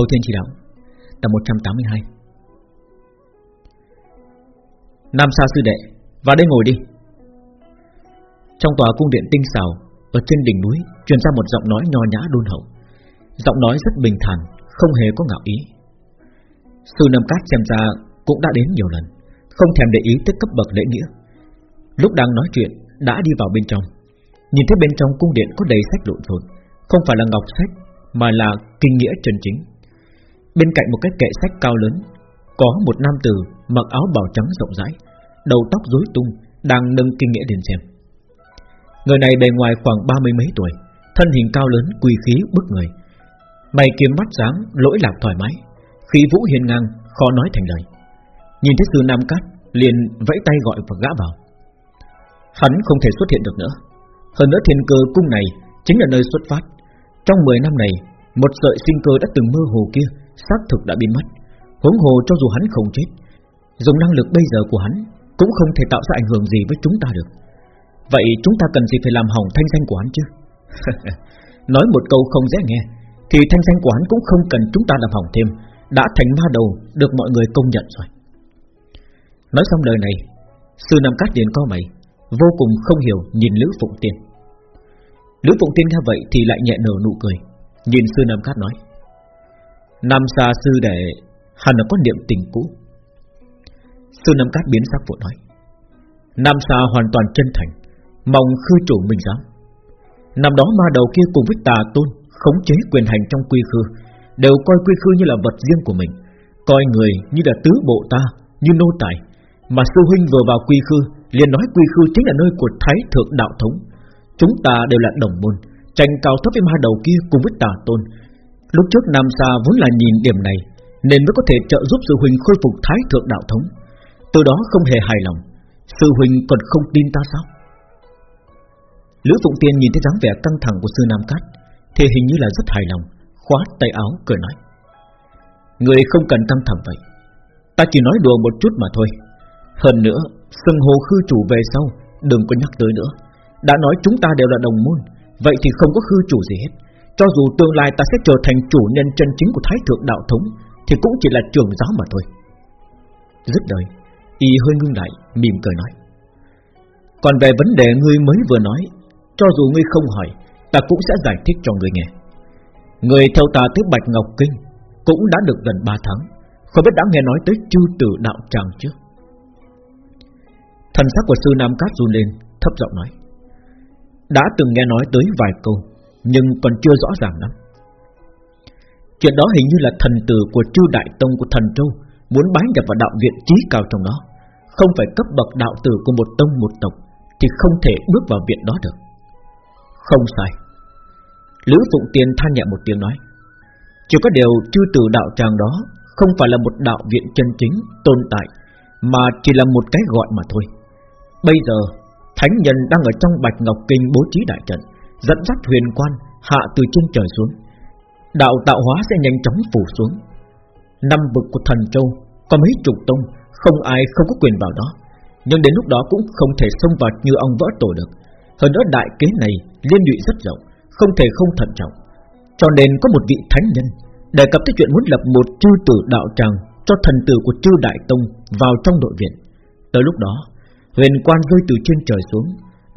Thâu Thiên Chỉ Đạo, Tập 182 Nam Sa Sư Đệ, Vào đây ngồi đi. Trong tòa cung điện tinh xào Ở trên đỉnh núi, truyền ra một giọng nói nho nhã đôn hậu. Giọng nói rất bình thản, Không hề có ngạo ý. Sư Nam Cát xem ra cũng đã đến nhiều lần, Không thèm để ý tới cấp bậc lễ nghĩa. Lúc đang nói chuyện, Đã đi vào bên trong. Nhìn thấy bên trong cung điện có đầy sách lộn xộn, Không phải là ngọc sách, Mà là kinh nghĩa chân chính. Bên cạnh một cái kệ sách cao lớn, Có một nam tử mặc áo bào trắng rộng rãi, Đầu tóc rối tung, Đang nâng kinh nghĩa đến xem. Người này bề ngoài khoảng ba mươi mấy tuổi, Thân hình cao lớn quỳ khí bức người. Mày kiếm mắt sáng lỗi lạc thoải mái, Khí vũ hiên ngang, khó nói thành lời. Nhìn thấy sư Nam Cát, liền vẫy tay gọi và gã vào. Hắn không thể xuất hiện được nữa. Hơn nữa thiên cơ cung này Chính là nơi xuất phát. Trong 10 năm này, Một sợi sinh cơ đã từng mơ hồ kia xác thực đã biến mất. Huống hồ cho dù hắn không chết, dùng năng lực bây giờ của hắn cũng không thể tạo ra ảnh hưởng gì với chúng ta được. Vậy chúng ta cần gì phải làm hỏng thanh danh của hắn chứ? Nói một câu không dễ nghe, thì thanh danh của hắn cũng không cần chúng ta làm hỏng thêm, đã thành ma đầu được mọi người công nhận rồi. Nói xong lời này, sư Nam Cát liền co mày, vô cùng không hiểu nhìn Lữ Phụng Tiên. Lữ Phụng Tiên nghe vậy thì lại nhẹ nở nụ cười, nhìn sư Nam Cát nói: Nam Sa sư đệ hẳn là có niệm tình cũ. Sư Nam Cát biến sắc vội nói: Nam Sa hoàn toàn chân thành, mong khư chủ mình dám. Năm đó ma đầu kia cùng với tà tôn khống chế quyền hành trong quy khư, đều coi quy khư như là vật riêng của mình, coi người như là tứ bộ ta, như nô tài. Mà sư huynh vừa vào quy khư, liền nói quy khư chính là nơi của Thái thượng đạo thống. Chúng ta đều là đồng môn, tranh cao thấp với ma đầu kia cùng với tà tôn, Lúc trước Nam Sa vốn là nhìn điểm này, Nên mới có thể trợ giúp sư huynh khôi phục thái thượng đạo thống. Từ đó không hề hài lòng, Sư huynh còn không tin ta sao? Lữ Phụng Tiên nhìn thấy dáng vẻ căng thẳng của sư Nam Cát, Thì hình như là rất hài lòng, Khóa tay áo, cười nói. Người không cần căng thẳng vậy, Ta chỉ nói đùa một chút mà thôi. Hơn nữa sân hồ khư chủ về sau, Đừng có nhắc tới nữa. Đã nói chúng ta đều là đồng môn, Vậy thì không có khư chủ gì hết cho dù tương lai ta sẽ trở thành chủ nhân chân chính của Thái Thượng Đạo Thống, Thì cũng chỉ là trường giáo mà thôi. Dứt đời Y hơi ngưng lại, mỉm cười nói. Còn về vấn đề ngươi mới vừa nói, Cho dù ngươi không hỏi, Ta cũng sẽ giải thích cho ngươi nghe. Người theo ta tới Bạch Ngọc Kinh Cũng đã được gần 3 tháng, Không biết đã nghe nói tới chư tử đạo tràng chưa? Thần sắc của sư Nam Cát run lên, Thấp giọng nói. Đã từng nghe nói tới vài câu nhưng còn chưa rõ ràng lắm. Chuyện đó hình như là thần tử của chư đại tông của thần châu muốn bái nhập vào đạo viện trí cao trong đó, không phải cấp bậc đạo tử của một tông một tộc thì không thể bước vào viện đó được. Không sai. Lữ Phụng Tiên than nhẹ một tiếng nói, chỉ có điều chư tử đạo tràng đó không phải là một đạo viện chân chính tồn tại, mà chỉ là một cái gọi mà thôi. Bây giờ Thánh nhân đang ở trong Bạch Ngọc Kinh bố trí đại trận dẫn dắt huyền quan hạ từ trên trời xuống. Đạo tạo hóa sẽ nhanh chóng phủ xuống. Năm vực của thần châu có mấy chục tông, không ai không có quyền vào đó. Nhưng đến lúc đó cũng không thể xông vào như ông vỡ tổ được. Hơn nữa đại kế này liên lụy rất rộng, không thể không thận trọng. Cho nên có một vị thánh nhân đề cập tới chuyện muốn lập một chư tử đạo tràng cho thần tử của chư đại tông vào trong nội viện. Tới lúc đó, huyền quan rơi từ trên trời xuống,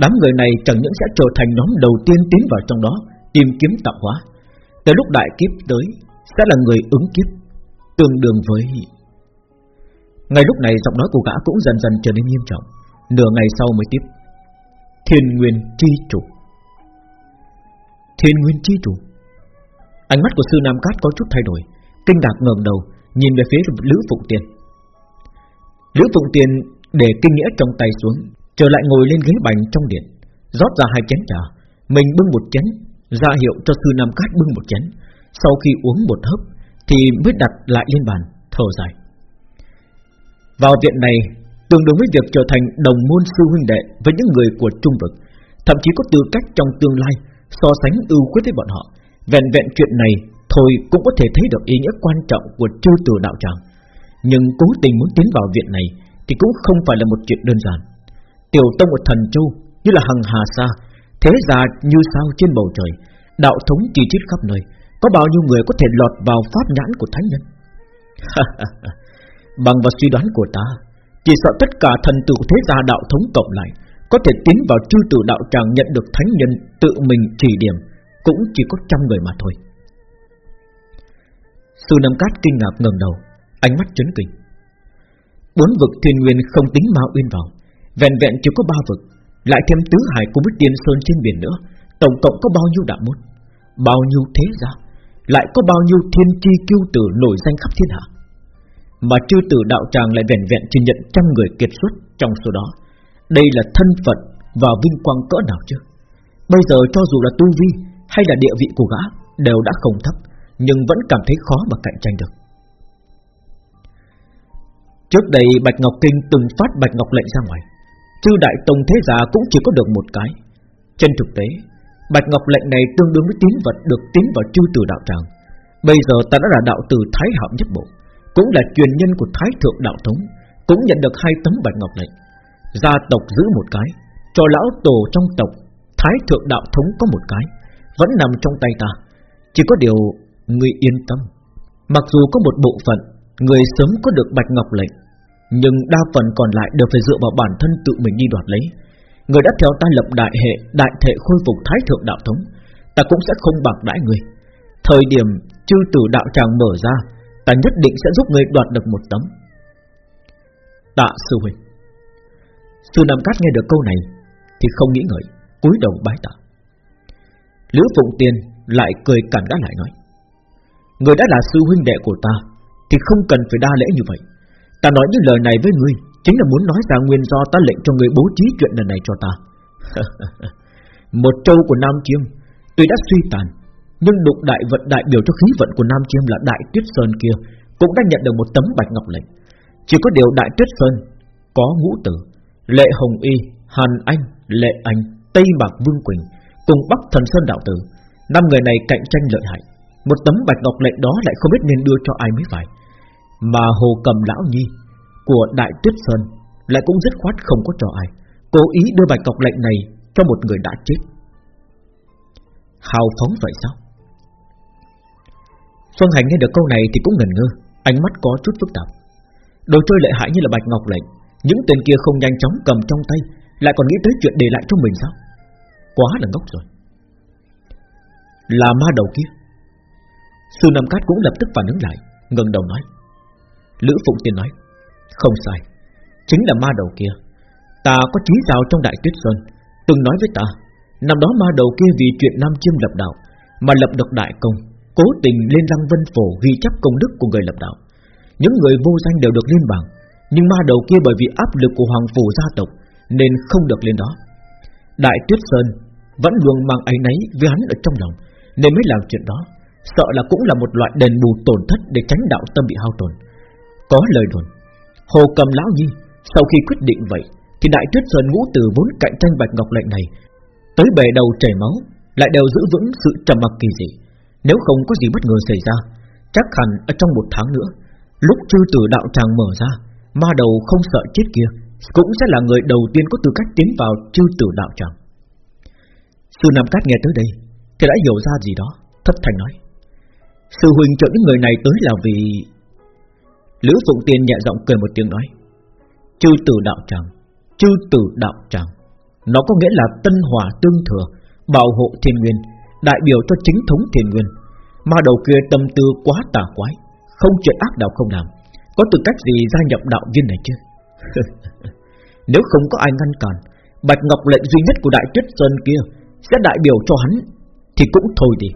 Đám người này chẳng những sẽ trở thành nhóm đầu tiên tiến vào trong đó, Tìm kiếm tạo hóa. Tới lúc đại kiếp tới, Sẽ là người ứng kiếp, Tương đương với Ngay lúc này giọng nói của gã cũng dần dần trở nên nghiêm trọng. Nửa ngày sau mới tiếp. Thiên Nguyên Chi Chủ. Thiên Nguyên Chi Chủ. Ánh mắt của sư Nam Cát có chút thay đổi, Kinh ngạc ngẩng đầu, Nhìn về phía Lữ Phụng tiền. Lữ Phụng tiền để kinh nghĩa trong tay xuống. Trở lại ngồi lên ghế bành trong điện rót ra hai chén trà, mình bưng một chén, ra hiệu cho sư Nam Cát bưng một chén. Sau khi uống một hớp, thì mới đặt lại lên bàn, thở dài. Vào viện này, tương đương với việc trở thành đồng môn sư huynh đệ với những người của trung vực, thậm chí có tư cách trong tương lai so sánh ưu khuyết với bọn họ. Vẹn vẹn chuyện này thôi cũng có thể thấy được ý nghĩa quan trọng của chư tử đạo tràng. Nhưng cố tình muốn tiến vào viện này thì cũng không phải là một chuyện đơn giản. Tiểu tông ở thần châu như là hằng hà xa, thế già như sao trên bầu trời, đạo thống chỉ chít khắp nơi, Có bao nhiêu người có thể lọt vào pháp nhãn của thánh nhân? Bằng vào suy đoán của ta Chỉ sợ tất cả thần tử thế gia đạo thống cộng lại Có thể tiến vào chư tử đạo tràng nhận được thánh nhân tự mình chỉ điểm Cũng chỉ có trăm người mà thôi. Sư Nam Cát kinh ngạc ngẩng đầu Ánh mắt chấn kinh. Bốn vực thiên nguyên không tính ma uyên vào Vẹn vẹn chỉ có ba vực, Lại thêm tứ hải của Bích tiên sơn trên biển nữa, Tổng cộng có bao nhiêu đạo môn? Bao nhiêu thế gia? Lại có bao nhiêu thiên chi kiêu tử nổi danh khắp thiên hạ? Mà chư tử đạo tràng lại vẹn vẹn chỉ nhận trăm người kiệt xuất trong số đó. Đây là thân phận và vinh quang cỡ nào chứ? Bây giờ cho dù là tu vi hay là địa vị của gã Đều đã không thấp, Nhưng vẫn cảm thấy khó mà cạnh tranh được. Trước đây Bạch Ngọc Kinh từng phát Bạch Ngọc lệnh ra ngoài. Chư Đại Tông Thế Giả cũng chỉ có được một cái. Trên thực tế, Bạch Ngọc lệnh này tương đương với tín vật được tín vào chư tử đạo tràng. Bây giờ ta đã là đạo tử Thái Hạo nhất bộ, Cũng là truyền nhân của Thái Thượng Đạo Thống Cũng nhận được hai tấm Bạch Ngọc lệnh. Gia tộc giữ một cái, Cho lão tổ trong tộc Thái Thượng Đạo Thống có một cái, Vẫn nằm trong tay ta. Chỉ có điều Người yên tâm. Mặc dù có một bộ phận, Người sớm có được Bạch Ngọc lệnh nhưng đa phần còn lại đều phải dựa vào bản thân tự mình đi đoạt lấy. Người đã theo ta lập đại hệ, Đại thể khôi phục thái thượng đạo thống, Ta cũng sẽ không bạc đãi người. Thời điểm chư tử đạo tràng mở ra, Ta nhất định sẽ giúp người đoạt được một tấm. Tạ sư huynh, Sư Nam Cát nghe được câu này Thì không nghĩ ngợi, cúi đầu bái tạ. Lữ Phụng Tiên lại cười cản gã lại nói, Người đã là sư huynh đệ của ta Thì không cần phải đa lễ như vậy. Ta nói những lời này với ngươi Chính là muốn nói ra nguyên do ta lệnh cho ngươi bố trí chuyện lần này cho ta. Một châu của Nam Chiêm Tuy đã suy tàn Nhưng đụng đại vận đại biểu cho khí vận của Nam Chiêm là Đại Tuyết Sơn kia Cũng đã nhận được một tấm bạch ngọc lệnh. Chỉ có điều Đại Tuyết Sơn Có ngũ tử Lệ Hồng Y, Hàn Anh, Lệ Anh Tây Mạc Vương Quỳnh Cùng Bắc Thần Sơn Đạo Tử. Năm người này cạnh tranh lợi hại. Một tấm bạch ngọc lệnh đó lại không biết nên đưa cho ai mới phải. Mà Hồ Cầm Lão Nhi của Đại Tuyết Sơn lại cũng dứt khoát không có cho ai, cố ý đưa bạch cọc lệnh này cho một người đã chết. Hào phóng vậy sao? Xuân Hành nghe được câu này thì cũng ngần ngơ, ánh mắt có chút phức tạp. Đồ chơi lợi hại như là bạch ngọc lệnh, những tên kia không nhanh chóng cầm trong tay, lại còn nghĩ tới chuyện để lại cho mình sao? Quá là ngốc rồi. Là ma đầu kia. Sư Nam Cát cũng lập tức phản ứng lại, ngẩng đầu nói. Lữ Phụng Tiên nói. Không sai, Chính là ma đầu kia. Ta có trí giáo trong Đại Tuyết Sơn, Từng nói với ta, Năm đó ma đầu kia vì chuyện Nam Chiêm lập đạo Mà lập được đại công, Cố tình lên lăng vân phổ ghi chấp công đức của người lập đạo. Những người vô danh đều được lên bảng Nhưng ma đầu kia bởi vì áp lực của hoàng phủ gia tộc Nên không được lên đó. Đại Tuyết Sơn Vẫn luôn mang ấy náy với hắn ở trong lòng, Nên mới làm chuyện đó, Sợ là cũng là một loại đền bù tổn thất Để tránh đạo tâm bị hao tổn. Có lời đồn. Hồ cầm lão nhi, Sau khi quyết định vậy, Thì đại tuyết sơn ngũ tử vốn cạnh tranh bạch ngọc lệnh này, Tới bề đầu chảy máu, Lại đều giữ vững sự trầm mặc kỳ dị. Nếu không có gì bất ngờ xảy ra, Chắc hẳn ở trong một tháng nữa, Lúc chư tử đạo tràng mở ra, Ma đầu không sợ chết kia Cũng sẽ là người đầu tiên có tư cách tiến vào chư tử đạo tràng. Sư Nam Cát nghe tới đây, Thì đã hiểu ra gì đó, Thất thành nói. Sư huynh chọn những người này tới là vì Lữ Phụng Tiên nhẹ giọng cười một tiếng nói, Chư tử đạo tràng, Chư tử đạo tràng, Nó có nghĩa là tân hòa tương thừa, Bảo hộ thiên nguyên, Đại biểu cho chính thống thiên nguyên. Mà đầu kia tâm tư quá tà quái, Không chuyện ác đạo không làm. Có tư cách gì gia nhập đạo viên này chứ? Nếu không có ai ngăn cản, Bạch Ngọc lệnh duy nhất của Đại Tuyết Sơn kia Sẽ đại biểu cho hắn, Thì cũng thôi đi.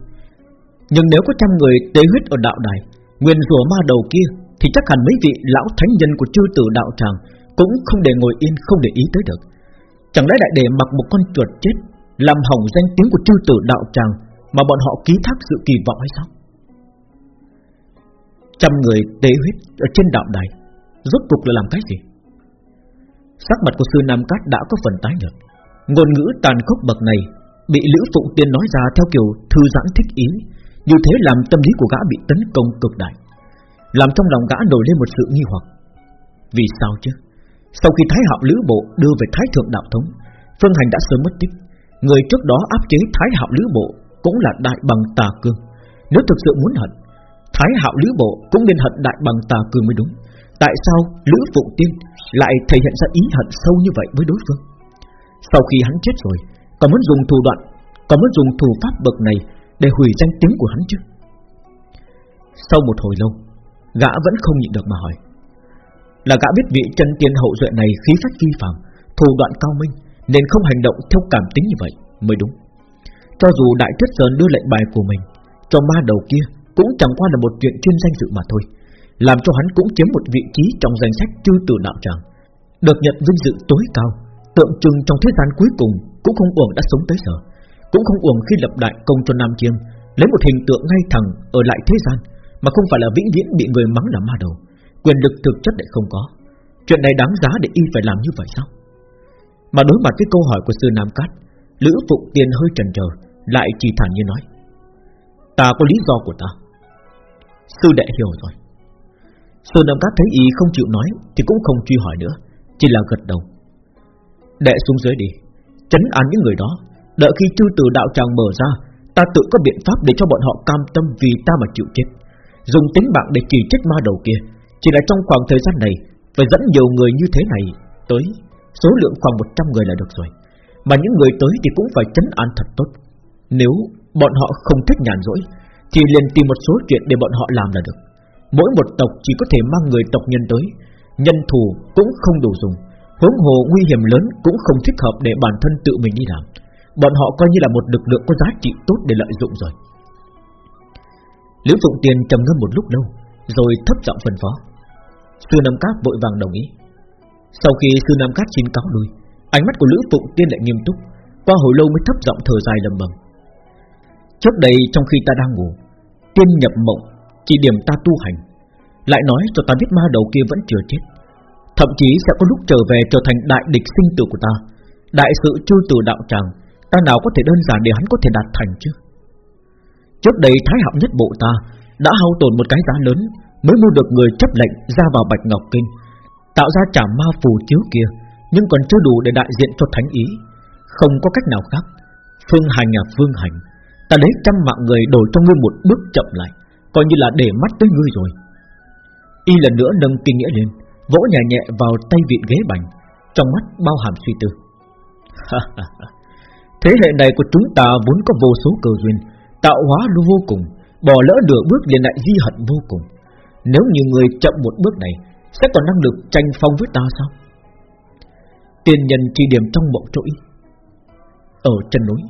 Nhưng nếu có trăm người tế huyết ở đạo đài, Nguyên rùa ma đầu kia thì chắc hẳn mấy vị lão thánh nhân của chư tử đạo tràng Cũng không để ngồi yên, không để ý tới được. Chẳng lẽ đại để mặc một con chuột chết, Làm hỏng danh tiếng của chư tử đạo tràng Mà bọn họ ký thác sự kỳ vọng hay sao? Trăm người tế huyết ở trên đạo đài, Rốt cuộc là làm cái gì? Sắc mặt của sư Nam Cát đã có phần tái nhợt. Ngôn ngữ tàn khốc bậc này Bị Lữ Phụng Tiên nói ra theo kiểu thư giãn thích ý, Như thế làm tâm lý của gã bị tấn công cực đại làm trong lòng gã nổi lên một sự nghi hoặc. Vì sao chứ? Sau khi Thái Hạo Lữ Bộ đưa về Thái Thượng Đạo Thống, Phương Hành đã sớm mất tích. Người trước đó áp chế Thái Hạo Lữ Bộ Cũng là đại bằng tà cương. Nếu thực sự muốn hận, Thái hạo lữ bộ cũng nên hận đại bằng tà Cương mới đúng. Tại sao Lữ Phụng Tiên Lại thể hiện ra ý hận sâu như vậy với đối phương? Sau khi hắn chết rồi Còn muốn dùng thủ đoạn Còn muốn dùng thủ pháp bậc này Để hủy danh tiếng của hắn chứ? Sau một hồi lâu Gã vẫn không nhịn được mà hỏi. Là gã biết vị chân tiên hậu duệ này khí phách phi phàm, Thủ đoạn cao minh, Nên không hành động theo cảm tính như vậy Mới đúng. Cho dù Đại Tuyết Sơn đưa lệnh bài của mình Cho ma đầu kia Cũng chẳng qua là một chuyện chuyên danh dự mà thôi, Làm cho hắn cũng chiếm một vị trí Trong danh sách chư tử đạo tràng. Được nhận vinh dự tối cao, Tượng trưng trong thế gian cuối cùng Cũng không uổng đã sống tới giờ, Cũng không uổng khi lập đại công cho Nam Chiêm, Lấy một hình tượng ngay thẳng ở lại thế gian mà không phải là vĩnh viễn bị người mắng là ma đầu. Quyền lực thực chất lại không có. Chuyện này đáng giá để y phải làm như vậy sao? Mà đối mặt với câu hỏi của sư Nam Cát, Lữ Phụng Tiên hơi trần chờ Lại chỉ thản như nói, Ta có lý do của ta. Sư đệ hiểu rồi. Sư Nam Cát thấy y không chịu nói Thì cũng không truy hỏi nữa, Chỉ là gật đầu. Đệ xuống dưới đi, Chấn an những người đó, Đợi khi chư từ đạo tràng mở ra, Ta tự có biện pháp để cho bọn họ cam tâm Vì ta mà chịu chết. Dùng tính mạng để kỳ chết ma đầu kia. Chỉ là trong khoảng thời gian này, Phải dẫn nhiều người như thế này Tới, số lượng khoảng 100 người là được rồi. Mà những người tới thì cũng phải chấn an thật tốt. Nếu bọn họ không thích nhàn rỗi, Thì liền tìm một số chuyện để bọn họ làm là được. Mỗi một tộc chỉ có thể mang người tộc nhân tới, Nhân thù cũng không đủ dùng. Huống hồ nguy hiểm lớn cũng không thích hợp để bản thân tự mình đi làm. Bọn họ coi như là một lực lượng có giá trị tốt để lợi dụng rồi. Liễu Phụng tiên trầm ngâm một lúc lâu, Rồi thấp giọng phân phó. Sư Nam Cát vội vàng đồng ý. Sau khi Sư Nam Cát xin cáo lui, Ánh mắt của Lữ Phụng Tiên lại nghiêm túc, Qua hồi lâu mới thấp giọng thở dài lầm bầm. Trước đây trong khi ta đang ngủ, Tiên nhập mộng, Chỉ điểm ta tu hành, Lại nói cho ta biết ma đầu kia vẫn chưa chết. Thậm chí sẽ có lúc trở về trở thành đại địch sinh tử của ta. Đại sự chư tử đạo tràng, Ta nào có thể đơn giản để hắn có thể đạt thành chứ? Trước đây Thái Hạo nhất bộ ta Đã hao tổn một cái giá lớn Mới mua được người chấp lệnh ra vào Bạch Ngọc Kinh, Tạo ra trả ma phù chiếu kia, Nhưng còn chưa đủ để đại diện cho thánh ý. Không có cách nào khác. Phương hành à phương hành, Ta lấy trăm mạng người đổi cho ngươi một bước chậm lại, Coi như là để mắt tới ngươi rồi. Y lần nữa nâng kinh nghĩa lên, Vỗ nhẹ nhẹ vào tay vịn ghế bành, Trong mắt bao hàm suy tư. Thế hệ này của chúng ta vốn có vô số cơ duyên Tạo hóa luôn vô cùng, Bỏ lỡ nửa bước liền lại di hận vô cùng. Nếu như người chậm một bước này, Sẽ còn năng lực tranh phong với ta sao? Tiền nhân chỉ điểm trong mộng trỗi Ở chân núi,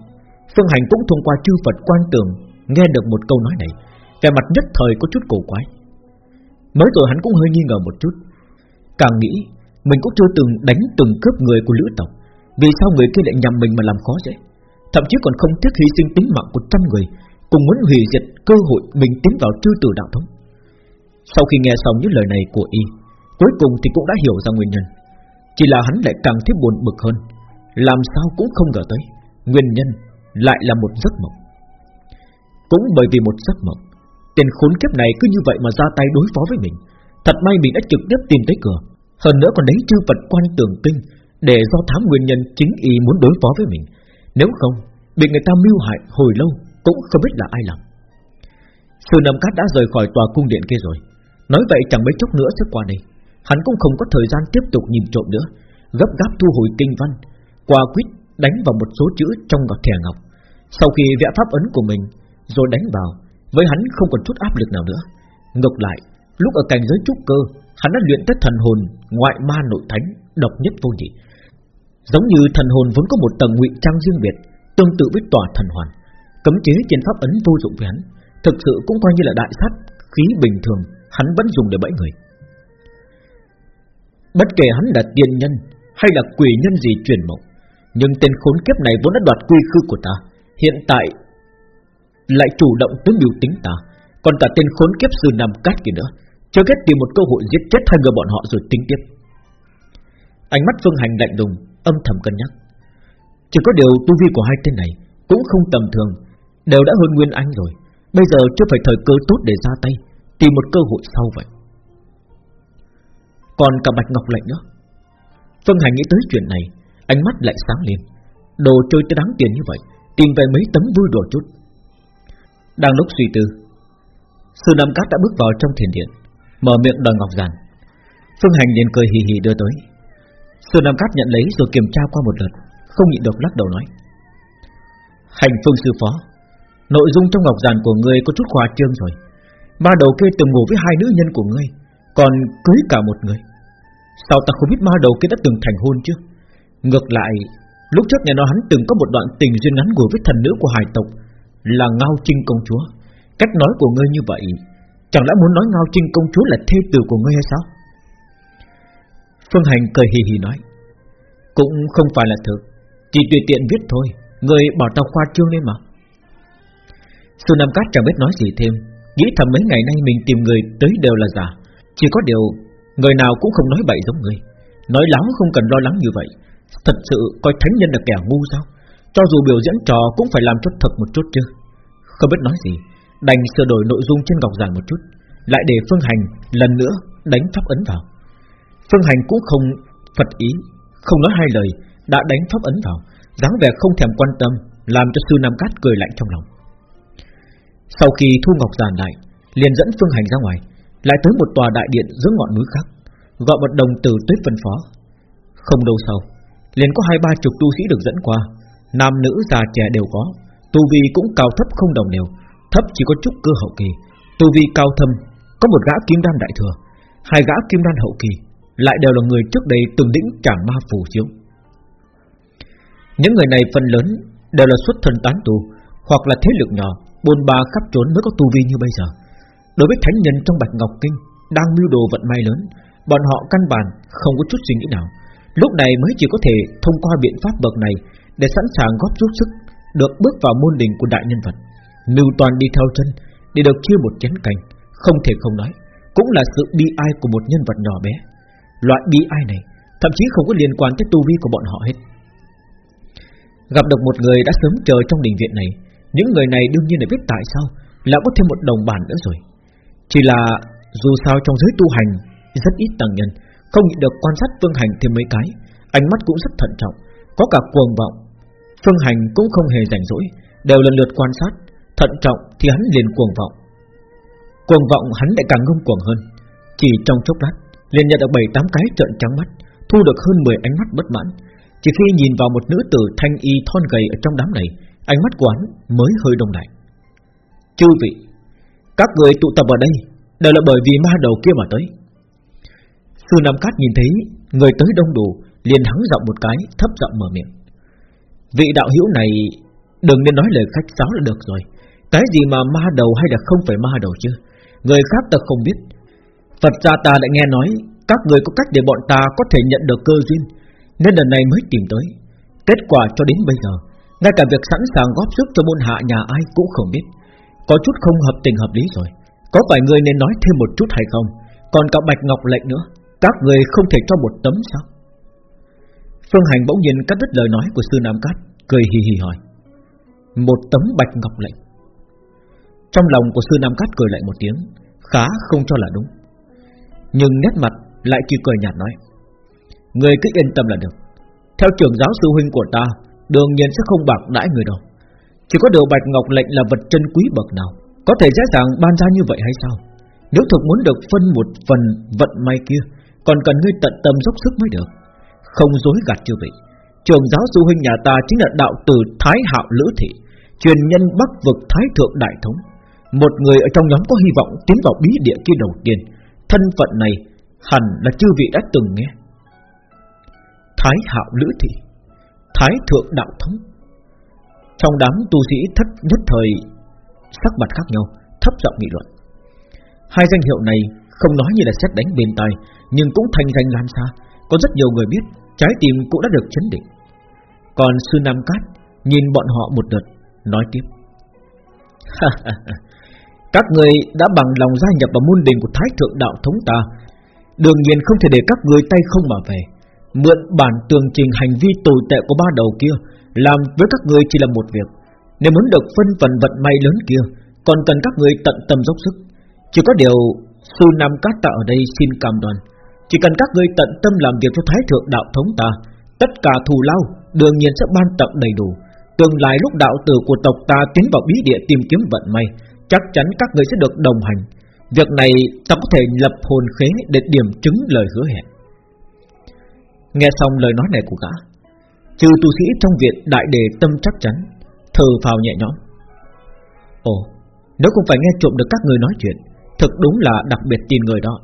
Phương Hành cũng thông qua chư Phật quan tưởng Nghe được một câu nói này Về mặt nhất thời có chút cổ quái. Mới rồi hắn cũng hơi nghi ngờ một chút. Càng nghĩ, Mình cũng chưa từng đánh từng cướp người của lữ tộc, Vì sao người kia lại nhằm mình mà làm khó dễ? Thậm chí còn không tiếc hy sinh tính mạng của trăm người, Cùng muốn hủy diệt cơ hội mình tiến vào chư tử đạo thống. Sau khi nghe xong những lời này của y, Cuối cùng thì cũng đã hiểu ra nguyên nhân. Chỉ là hắn lại càng thêm buồn bực hơn. Làm sao cũng không ngờ tới, Nguyên nhân lại là một giấc mộng. Cũng bởi vì một giấc mộng, Tên khốn kiếp này cứ như vậy mà ra tay đối phó với mình. Thật may mình đã trực tiếp tìm tới cửa, Hơn nữa còn lấy chư Phật quan tưởng kinh Để do thám nguyên nhân chính y muốn đối phó với mình. Nếu không, Bị người ta mưu hại hồi lâu Cũng không biết là ai làm. Sư Nam Cát đã rời khỏi tòa cung điện kia rồi. Nói vậy chẳng mấy chốc nữa sẽ qua đây. Hắn cũng không có thời gian tiếp tục nhìn trộm nữa. Gấp gáp thu hồi kinh văn, Qua quyết đánh vào một số chữ trong ngọc thẻ ngọc. Sau khi vẽ pháp ấn của mình, Rồi đánh vào, Với hắn không còn chút áp lực nào nữa. Ngược lại, Lúc ở cảnh giới trúc cơ, Hắn đã luyện tới thần hồn ngoại ma nội thánh Độc nhất vô nhị. Giống như thần hồn vốn có một tầng ngụy trang riêng biệt, Tương tự với tòa thần hoàn. Cấm chế trên pháp ấn vô dụng với hắn, Thực sự cũng coi như là đại sát Khí bình thường, hắn vẫn dùng để bẫy người. Bất kể hắn là tiên nhân Hay là quỷ nhân gì truyền mộng, Nhưng tên khốn kiếp này vốn đã đoạt quy khư của ta. Hiện tại Lại chủ động tới biểu tính ta, Còn cả tên khốn kiếp sư nằm cát kia nữa. Chưa kết tìm một cơ hội giết chết hai người bọn họ rồi tính tiếp. Ánh mắt Phương Hành lạnh lùng Âm thầm cân nhắc. Chỉ có điều tu vi của hai tên này Cũng không tầm thường, Đều đã hơn Nguyên Anh rồi, Bây giờ chưa phải thời cơ tốt để ra tay Tìm một cơ hội sau vậy. Còn cả Bạch Ngọc lệnh nữa. Phương Hành nghĩ tới chuyện này, Ánh mắt lại sáng lên. Đồ chơi tới đáng tiền như vậy, Tìm về mấy tấm vui đùa chút. Đang lúc suy tư, Sư Nam Cát đã bước vào trong thiền điện, Mở miệng đòi ngọc giản. Phương Hành liền cười hì hì đưa tới. Sư Nam Cát nhận lấy rồi kiểm tra qua một lượt Không nhịn được lắc đầu nói. Hành phương sư phó, Nội dung trong ngọc giản của ngươi có chút khoa trương rồi. Ma đầu kia từng ngủ với hai nữ nhân của ngươi, Còn cưới cả một người. Sao ta không biết ma đầu kia đã từng thành hôn chứ? Ngược lại, Lúc trước nhà nó hắn từng có một đoạn tình duyên ngắn ngủi với thần nữ của hải tộc, Là Ngao Trinh công chúa. Cách nói của ngươi như vậy, Chẳng lẽ muốn nói Ngao Trinh công chúa là thê tử của ngươi hay sao? Phương Hành cười hì hì nói, Cũng không phải là thực, Chỉ tùy tiện viết thôi, Người bảo tao khoa trương lên mà. Sư Nam Cát chẳng biết nói gì thêm, Nghĩ thầm mấy ngày nay mình tìm người tới đều là giả, Chỉ có điều Người nào cũng không nói bậy giống người. Nói láo không cần lo lắng như vậy, Thật sự coi thánh nhân là kẻ ngu sao? Cho dù biểu diễn trò cũng phải làm chút thật một chút chứ. Không biết nói gì, Đành sửa đổi nội dung trên ngọc giản một chút, Lại để Phương Hành lần nữa đánh pháp ấn vào. Phương Hành cũng không phật ý, Không nói hai lời, Đã đánh pháp ấn vào, dáng vẻ không thèm quan tâm, Làm cho sư Nam Cát cười lạnh trong lòng. Sau khi thu ngọc giàn lại, Liền dẫn Phương Hành ra ngoài, Lại tới một tòa đại điện giữa ngọn núi khác, Gọi một đồng tử tuyết phân phó. Không lâu sau, liền có hai ba chục tu sĩ được dẫn qua, Nam nữ già trẻ đều có, Tu vi cũng cao thấp không đồng đều, Thấp chỉ có chút cơ hậu kỳ. Tu vi cao thâm, Có một gã kim đan đại thừa, Hai gã kim đan hậu kỳ lại đều là người trước đây từng đỉnh trảm ma phù chiếu. Những người này phần lớn Đều là xuất thân tán tu, Hoặc là thế lực nhỏ bôn ba khắp trốn mới có tu vi như bây giờ. Đối với thánh nhân trong Bạch Ngọc Kinh, Đang mưu đồ vận may lớn, Bọn họ căn bản không có chút suy nghĩ nào. Lúc này mới chỉ có thể thông qua biện pháp bậc này Để sẵn sàng góp chút sức, Được bước vào môn đình của đại nhân vật, Mưu toàn đi theo chân Để được chia một chén canh Không thể không nói, Cũng là sự bi ai của một nhân vật nhỏ bé. Loại bi ai này Thậm chí không có liên quan tới tu vi của bọn họ hết. Gặp được một người đã sớm chờ trong đình viện này, Những người này đương nhiên là biết tại sao Là có thêm một đồng bản nữa rồi. Chỉ là dù sao trong giới tu hành, Rất ít tăng nhân, Không nhịn được quan sát Phương Hành thêm mấy cái, Ánh mắt cũng rất thận trọng, Có cả cuồng vọng. Phương Hành cũng không hề rảnh rỗi, Đều lần lượt quan sát, Thận trọng thì hắn liền cuồng vọng. Cuồng vọng hắn lại càng ngông cuồng hơn, Chỉ trong chốc lát liền nhận được bảy, tám cái trợn trắng mắt, Thu được hơn 10 ánh mắt bất mãn. Chỉ khi nhìn vào một nữ tử thanh y thon gầy ở trong đám này, Ánh mắt của hắn mới hơi đông lại Chư vị, Các người tụ tập ở đây Đều là bởi vì ma đầu kia mà tới. Sư Nam Cát nhìn thấy Người tới đông đủ, liền hắng giọng một cái, Thấp giọng mở miệng. Vị đạo hữu này, Đừng nên nói lời khách sáo là được rồi. Cái gì mà ma đầu hay là không phải ma đầu chứ? Người khác ta không biết Phật gia ta lại nghe nói, Các người có cách để bọn ta có thể nhận được cơ duyên, Nên lần này mới tìm tới. Kết quả cho đến bây giờ, Ngay cả việc sẵn sàng góp sức cho môn hạ nhà ai cũng không biết. Có chút không hợp tình hợp lý rồi. Có phải người nên nói thêm một chút hay không? Còn cả Bạch Ngọc lệnh nữa, Các người không thể cho một tấm sao? Phương Hành bỗng nhiên cắt đứt lời nói của sư Nam Cát, Cười hì hì hỏi. Một tấm Bạch Ngọc lệnh Trong lòng của sư Nam Cát cười lại một tiếng, Khá không cho là đúng. Nhưng nét mặt lại chỉ cười nhạt nói, Người cứ yên tâm là được. Theo trưởng giáo sư huynh của ta, Đương nhiên sẽ không bạc đãi người đâu. Chỉ có điều Bạch Ngọc lệnh là vật chân quý bậc nào, Có thể dễ dàng ban ra như vậy hay sao? Nếu thực muốn được phân một phần vận may kia, Còn cần ngươi tận tâm dốc sức mới được. Không dối gạt chưa vậy Trường giáo sư huynh nhà ta chính là đạo tử Thái Hạo Lữ Thị, Truyền nhân Bắc vực Thái Thượng Đại Thống. Một người ở trong nhóm có hy vọng tiến vào bí địa kia đầu tiên Thân phận này hẳn là chư vị đã từng nghe. Thái Hạo Lữ Thị, Thái Thượng Đạo Thống. Trong đám tu sĩ thất nhất thời, Sắc mặt khác nhau, Thấp giọng nghị luận. Hai danh hiệu này không nói như là xét đánh bên tai, Nhưng cũng thành danh lan xa, Có rất nhiều người biết, Trái tim cũng đã được chấn định. Còn sư Nam Cát Nhìn bọn họ một đợt, Nói tiếp. Các người đã bằng lòng gia nhập vào môn đình của Thái Thượng Đạo Thống ta. Đương nhiên không thể để các người tay không mà về. Mượn bản tường trình hành vi tồi tệ của ba đầu kia Làm với các người chỉ là một việc. Nếu muốn được phân phần vận may lớn kia Còn cần các người tận tâm dốc sức. Chỉ có điều Sư Nam Cát ta ở đây xin cảm đoàn, Chỉ cần các ngươi tận tâm làm việc cho Thái Thượng Đạo Thống ta Tất cả thù lao Đương nhiên sẽ ban tặng đầy đủ. Tương lai lúc đạo tử của tộc ta tiến vào bí địa tìm kiếm vận may. Chắc chắn các người sẽ được đồng hành. Việc này ta có thể lập hồn khế Để điểm chứng lời hứa hẹn. Nghe xong lời nói này của gã Trừ tu sĩ trong viện đại đề tâm chắc chắn Thờ phào nhẹ nhõm. Ồ, Nếu không phải nghe trộm được các người nói chuyện, Thực đúng là đặc biệt tin người đó.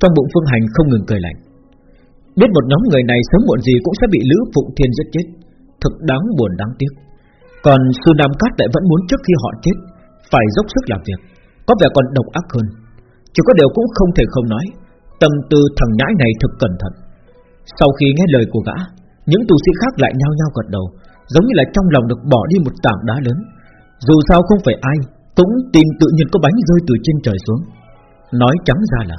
Trong bụng Phương Hành không ngừng cười lạnh. Biết một nhóm người này sớm muộn gì cũng sẽ bị Lữ Phụng Thiên giết chết. Thực đáng buồn đáng tiếc. Còn Sư Nam Cát lại vẫn muốn trước khi họ chết phải dốc sức làm việc, Có vẻ còn độc ác hơn. Chỉ có điều cũng không thể không nói, Tâm tư thằng nhãi này thực cẩn thận. Sau khi nghe lời của gã, Những tu sĩ khác lại nhao nhao gật đầu, Giống như là trong lòng được bỏ đi một tảng đá lớn. Dù sao không phải ai Cũng tin tự nhiên có bánh rơi từ trên trời xuống. Nói trắng ra là,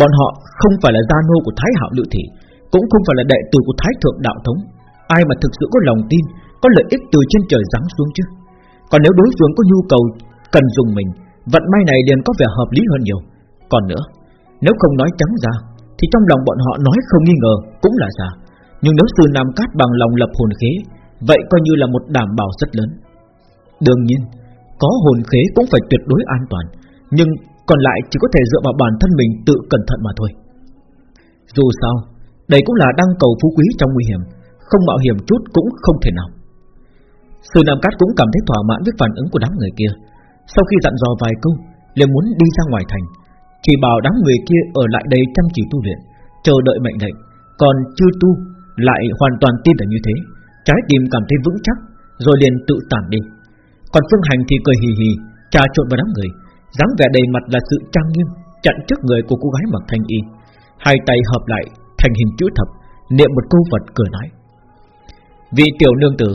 Bọn họ không phải là gia nô của Thái Hạo Lữ Thị, Cũng không phải là đệ tử của Thái Thượng Đạo Thống. Ai mà thực sự có lòng tin, Có lợi ích từ trên trời giáng xuống chứ? Còn nếu đối phương có nhu cầu Cần dùng mình, Vận may này liền có vẻ hợp lý hơn nhiều. Còn nữa, Nếu không nói trắng ra, Thì trong lòng bọn họ nói không nghi ngờ Cũng là giả. Nhưng nếu sư Nam Cát bằng lòng lập hồn khế, Vậy coi như là một đảm bảo rất lớn. Đương nhiên, Có hồn khế cũng phải tuyệt đối an toàn, Nhưng còn lại chỉ có thể dựa vào bản thân mình tự cẩn thận mà thôi. Dù sao, Đây cũng là đăng cầu phú quý trong nguy hiểm, Không mạo hiểm chút cũng không thể nào. Sư Nam Cát cũng cảm thấy thỏa mãn với phản ứng của đám người kia. Sau khi dặn dò vài câu liền muốn đi ra ngoài thành, Chỉ bảo đám người kia ở lại đây chăm chỉ tu luyện, Chờ đợi mệnh lệnh. Còn chưa tu lại hoàn toàn tin là như thế, Trái tim cảm thấy vững chắc, Rồi liền tự tản đi. Còn Phương Hành thì cười hì hì, Trà trộn vào đám người, dáng vẻ đầy mặt là sự trang nghiêm, chặn trước người của cô gái mặc thanh y. Hai tay hợp lại thành hình chữ thập, niệm một câu Phật cười nói. Vị tiểu nương tử,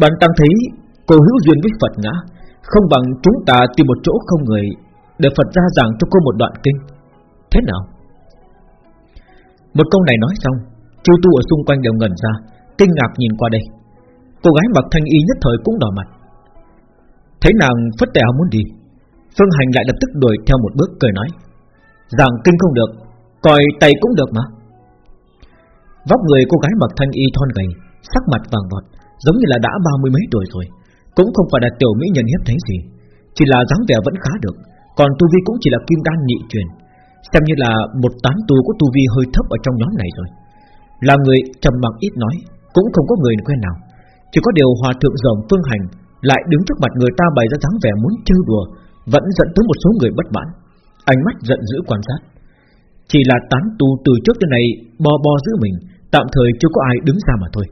bạn tăng thấy cô hữu duyên với Phật ngã không bằng chúng ta tìm một chỗ không người, để Phật ra giảng cho cô một đoạn kinh. Thế nào? Một câu này nói xong, chư tu ở xung quanh đều ngẩn ra, kinh ngạc nhìn qua đây. Cô gái mặc thanh y nhất thời cũng đỏ mặt. Thấy nàng phất tèo muốn đi, Phương Hành lại lập tức đuổi theo một bước cười nói, Giảng kinh không được Coi tay cũng được mà. Vóc người cô gái mặc thanh y thon gầy, Sắc mặt vàng vọt Giống như là đã ba mươi mấy tuổi rồi. Cũng không phải là tiểu mỹ nhân hiếp thấy gì. Chỉ là dáng vẻ vẫn khá được. Còn tu vi cũng chỉ là kim đan nhị truyền. Xem như là một tán tu của tu vi hơi thấp ở trong nhóm này rồi. Là người trầm mặc ít nói Cũng không có người quen nào. Chỉ có điều hòa thượng dòng phương hành Lại đứng trước mặt người ta bày ra dáng vẻ muốn trêu đùa vẫn dẫn tới một số người bất mãn, ánh mắt giận dữ quan sát. Chỉ là tán tu từ trước tới nay bo bo giữ mình, tạm thời chưa có ai đứng ra mà thôi.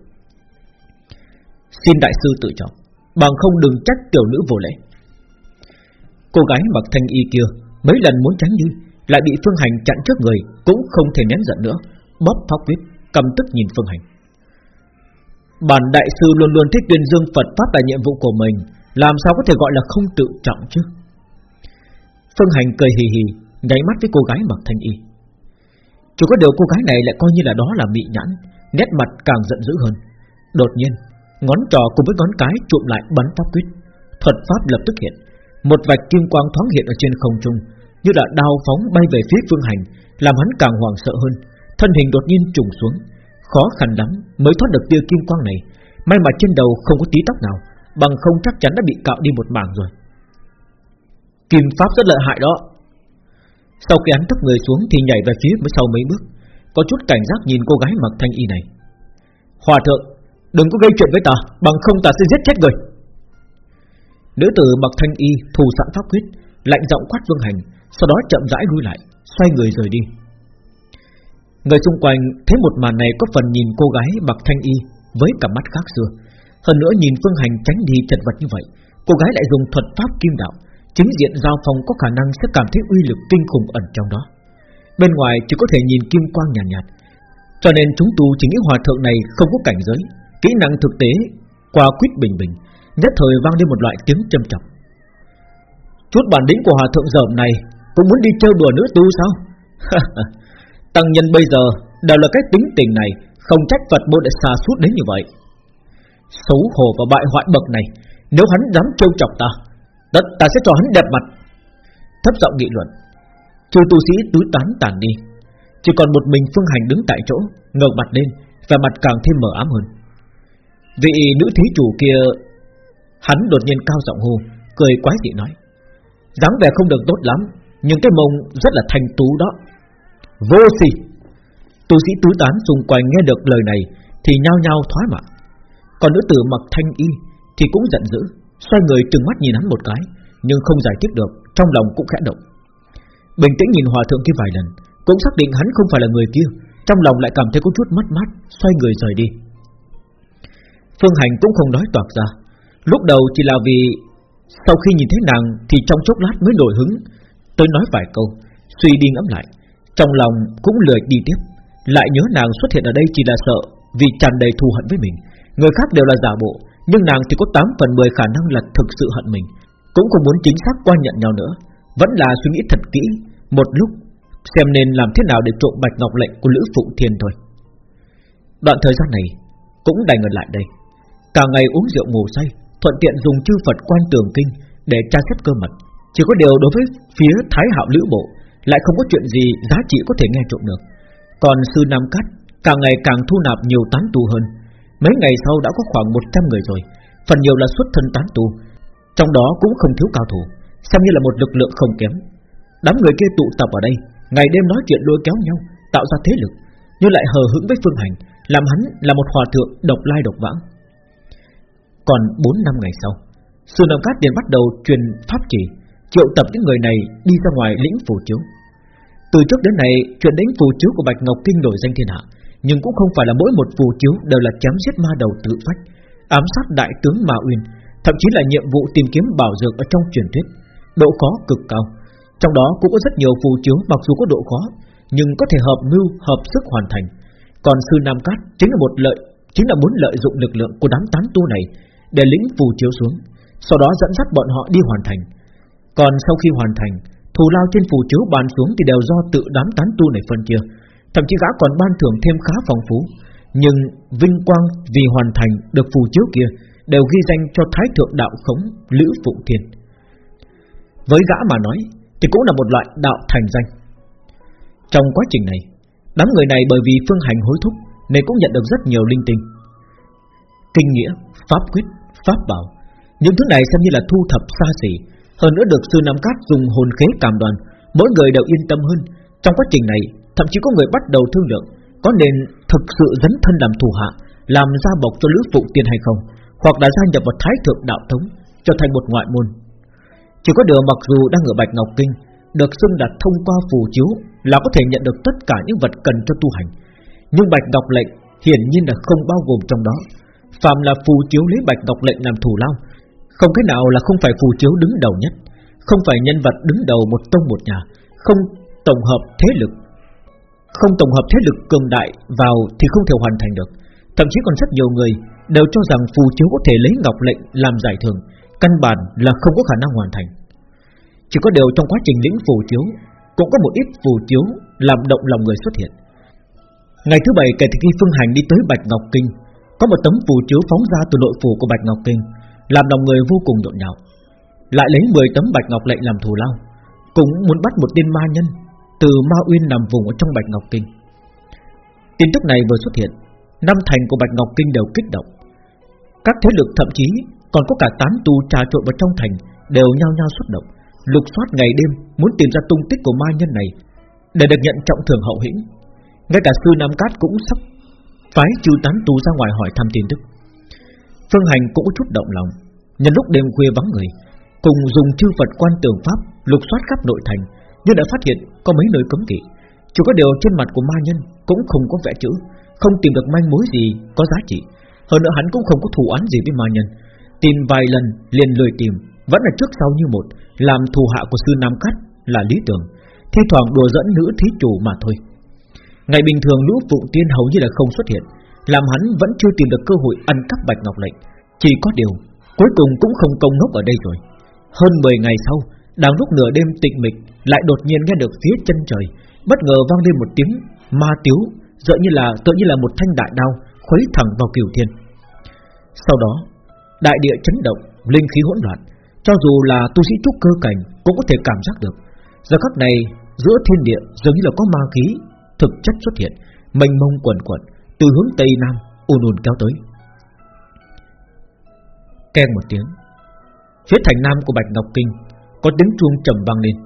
Xin đại sư tự chọn, bằng không đừng trách tiểu nữ vô lễ. Cô gái mặc thanh y kia mấy lần muốn tránh đi, lại bị Phương Hành chặn trước người, cũng không thể nén giận nữa, bóp thóc viết, cầm tức nhìn Phương Hành. Bản đại sư luôn luôn thích tuyên dương Phật pháp là nhiệm vụ của mình, làm sao có thể gọi là không tự trọng chứ? Phương Hành cười hì hì Nháy mắt với cô gái mặc thanh y Chỉ có điều cô gái này lại coi như là đó là bị nhãn Nét mặt càng giận dữ hơn Đột nhiên Ngón trò cùng với ngón cái trụm lại bắn pháp quyết. Thuật pháp lập tức hiện. Một vạch kim quang thoáng hiện ở trên không trung, Như là đao phóng bay về phía Phương Hành, Làm hắn càng hoảng sợ hơn. Thân hình đột nhiên trùng xuống, Khó khăn lắm mới thoát được tia kim quang này. May mà trên đầu không có tí tóc nào, Bằng không chắc chắn đã bị cạo đi một mảng rồi. Kim pháp rất lợi hại đó. Sau khi hắn thấp người xuống Thì nhảy về phía mới sau mấy bước, Có chút cảnh giác nhìn cô gái mặc thanh y này. Hòa thượng Đừng có gây chuyện với ta Bằng không ta sẽ giết chết người. Nữ tử mặc thanh y thù sẵn pháp quyết Lạnh giọng quát vương hành Sau đó chậm rãi lui lại Xoay người rời đi. Người xung quanh thấy một màn này có phần nhìn cô gái mặc thanh y Với cả mắt khác xưa. Hơn nữa nhìn Phương Hành tránh đi chật vật như vậy Cô gái lại dùng thuật pháp kim đạo chính diện giao phong có khả năng sẽ cảm thấy uy lực kinh khủng ẩn trong đó. Bên ngoài chỉ có thể nhìn kim quang nhàn nhạt, nhạt, cho nên chúng tu chỉ nghĩ hòa thượng này không có cảnh giới, kỹ năng thực tế qua quyết bình bình, nhất thời vang lên một loại tiếng trầm trọng. Chút bản lĩnh của hòa thượng dởm này cũng muốn đi chơi đùa nữ tu sao? Tăng nhân bây giờ đều là cái tính tình này, không trách Phật môn đã xa suốt đến như vậy. Xấu hổ và bại hoại bậc này, nếu hắn dám trêu chọc ta, Tất ta sẽ cho hắn đẹp mặt Thấp giọng nghị luận Trừ tu sĩ tứ tán tàn đi Chỉ còn một mình Phương Hành đứng tại chỗ ngẩng mặt lên Và mặt càng thêm mờ ám hơn Vị nữ thí chủ kia Hắn đột nhiên cao giọng hô Cười quái dị nói dáng vẻ không được tốt lắm, nhưng cái mông rất là thanh tú đó. Vô sỉ! Tu sĩ tứ tán xung quanh nghe được lời này thì nhao nhao thoái mạ Còn nữ tử mặc thanh y thì cũng giận dữ, xoay người trừng mắt nhìn hắn một cái, nhưng không giải thích được, trong lòng cũng khẽ động. Bình tĩnh nhìn hòa thượng kia vài lần, cũng xác định hắn không phải là người kia, trong lòng lại cảm thấy có chút mất mát, xoay người rời đi. Phương Hành cũng không nói toạc ra, lúc đầu chỉ là vì sau khi nhìn thấy nàng thì trong chốc lát mới nổi hứng, tôi nói vài câu, suy đi ngẫm lại, trong lòng cũng lười đi tiếp, lại nhớ nàng xuất hiện ở đây chỉ là sợ vì tràn đầy thù hận với mình, người khác đều là giả bộ, nhưng nàng thì có 8 phần 10 khả năng là thực sự hận mình, cũng không muốn chính xác quan nhận nhau nữa, vẫn là suy nghĩ thật kỹ, một lúc xem nên làm thế nào để trộm bạch ngọc lệnh của Lữ Phụng Thiên thôi. Đoạn thời gian này cũng đành ở lại đây, cả ngày uống rượu ngủ say, thuận tiện dùng chư Phật quan tường kinh để tra xét cơ mật. Chỉ có điều đối với phía Thái Hạo Lữ Bộ lại không có chuyện gì giá trị có thể nghe trộm được. Còn sư Nam Cát càng ngày càng thu nạp nhiều tán tu hơn. Mấy ngày sau đã có khoảng 100 người rồi, phần nhiều là xuất thân tán tu, trong đó cũng không thiếu cao thủ, xem như là một lực lượng không kém. Đám người kia tụ tập ở đây, ngày đêm nói chuyện lôi kéo nhau, tạo ra thế lực, nhưng lại hờ hững với Phương Hành, làm hắn là một hòa thượng độc lai độc vãng. Còn 4 năm ngày sau, Sư Nam Cát liền bắt đầu truyền pháp chỉ, triệu tập những người này đi ra ngoài lĩnh phù chiếu. Từ trước đến nay, chuyện đánh phù chiếu của Bạch Ngọc Kinh nổi danh thiên hạ, nhưng cũng không phải là mỗi một phù chiếu đều là chém giết ma đầu tự phách, ám sát đại tướng Ma Uyên, thậm chí là nhiệm vụ tìm kiếm bảo dược ở trong truyền thuyết, độ khó cực cao. Trong đó cũng có rất nhiều phù chiếu mặc dù có độ khó, nhưng có thể hợp mưu, hợp sức hoàn thành. Còn sư Nam Cát chính là một lợi, chính là muốn lợi dụng lực lượng của đám tán tu này để lĩnh phù chiếu xuống, sau đó dẫn dắt bọn họ đi hoàn thành. Còn sau khi hoàn thành, thù lao trên phù chiếu bàn xuống thì đều do tự đám tán tu này phân chia, thậm chí gã còn ban thưởng thêm khá phong phú. Nhưng vinh quang vì hoàn thành được phù chiếu kia đều ghi danh cho Thái thượng đạo khống Lữ Phụng Thiên. Với gã mà nói, thì cũng là một loại đạo thành danh. Trong quá trình này, đám người này bởi vì phương hành hối thúc nên cũng nhận được rất nhiều linh tinh. Kinh nghĩa, pháp quyết, pháp bảo, những thứ này xem như là thu thập xa xỉ, hơn nữa được sư Nam Cát dùng hồn khế cảm đoàn, mỗi người đều yên tâm hơn. Trong quá trình này, thậm chí có người bắt đầu thương lượng, có nên thực sự dấn thân làm thủ hạ, làm gia bọc cho Lữ Phụng Tiên hay không, hoặc là gia nhập vào Thái thượng đạo thống, trở thành một ngoại môn. Chỉ có điều mặc dù đang ở Bạch Ngọc Kinh, được xưng đặt thông qua phù chiếu là có thể nhận được tất cả những vật cần cho tu hành, nhưng Bạch Ngọc lệnh hiển nhiên là không bao gồm trong đó. Phạm là phù chiếu lấy Bạch Ngọc lệnh làm thủ lao, không cái nào là không phải phù chiếu đứng đầu nhất, không phải nhân vật đứng đầu một tông một nhà, không tổng hợp thế lực, không tổng hợp thế lực cường đại vào thì không thể hoàn thành được. Thậm chí còn rất nhiều người đều cho rằng phù chiếu có thể lấy ngọc lệnh làm giải thưởng, căn bản là không có khả năng hoàn thành. Chỉ có điều trong quá trình lĩnh phù chiếu, cũng có một ít phù chiếu làm động lòng người xuất hiện. Ngày thứ bảy kể từ khi Phương Hành đi tới Bạch Ngọc Kinh, có một tấm phù chiếu phóng ra từ nội phủ của Bạch Ngọc Kinh, làm lòng người vô cùng nhộn nhạo. Lại lấy 10 tấm Bạch Ngọc lệnh làm thù lao, cũng muốn bắt một tên ma nhân từ Ma Uyên nằm vùng ở trong Bạch Ngọc Kinh. Tin tức này vừa xuất hiện, năm thành của Bạch Ngọc Kinh đều kích động. Các thế lực thậm chí còn có cả tán tu trà trộn vào trong thành đều nhao nhao xuất động, lục soát ngày đêm muốn tìm ra tung tích của ma nhân này để được nhận trọng thưởng hậu hĩnh. Ngay cả sư Nam Cát cũng sắp phái trừ tán tu ra ngoài hỏi thăm tin tức. Phương Hành cũng có chút động lòng, nhân lúc đêm khuya vắng người, cùng dùng chư Phật quan tường pháp lục soát khắp nội thành, nhưng đã phát hiện có mấy nơi cấm kỵ. Chỉ có điều trên mặt của ma nhân cũng không có vẽ chữ, không tìm được manh mối gì có giá trị. Hơn nữa hắn cũng không có thù án gì với ma nhân, tìm vài lần liền lười tìm, vẫn là trước sau như một, làm thù hạ của sư Nam Cát là lý tưởng, thi thoảng đùa dẫn nữ thí chủ mà thôi. Ngày bình thường lũ phụng tiên hầu như là không xuất hiện, làm hắn vẫn chưa tìm được cơ hội ăn cắp bạch ngọc lệnh. Chỉ có điều, cuối cùng cũng không công ngốc ở đây rồi. Hơn 10 ngày sau, đang lúc nửa đêm tịnh mịch, lại đột nhiên nghe được phía chân trời, bất ngờ vang lên một tiếng ma tiếu, dợ như là tựa như là một thanh đại đao khuấy thẳng vào cửu thiên. Sau đó, đại địa chấn động, linh khí hỗn loạn, cho dù là tu sĩ trúc cơ cảnh cũng có thể cảm giác được. Giờ khắc này, giữa thiên địa dường như là có ma khí thực chất xuất hiện, mênh mông quần quần từ hướng tây nam ùn ùn kéo tới. Keng một tiếng, phía thành nam của Bạch Ngọc Kinh, Có tiếng chuông trầm vang lên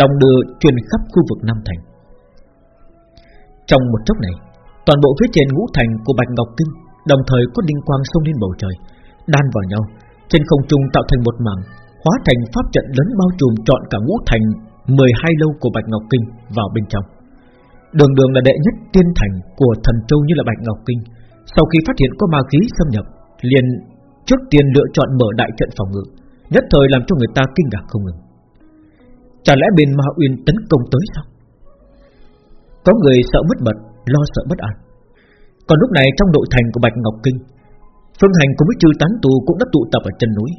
Đồng đưa truyền khắp khu vực Nam Thành Trong một chốc này Toàn bộ phía trên ngũ thành của Bạch Ngọc Kinh Đồng thời có đinh quang xông lên bầu trời Đan vào nhau Trên không trung tạo thành một mảng Hóa thành pháp trận lớn bao trùm trọn cả ngũ thành 12 lâu của Bạch Ngọc Kinh vào bên trong Đường đường là đệ nhất tiên thành của thần châu như là Bạch Ngọc Kinh. Sau khi phát hiện có ma khí xâm nhập, liền trước tiên lựa chọn mở đại trận phòng ngự, Nhất thời làm cho người ta kinh ngạc không ngừng. Chả lẽ bên Ma Uyên tấn công tới sao? Có người sợ mất mật, Lo sợ bất an. Còn lúc này trong nội thành của Bạch Ngọc Kinh, Phương Hành cùng với chư tán tù Cũng đã tụ tập ở chân núi.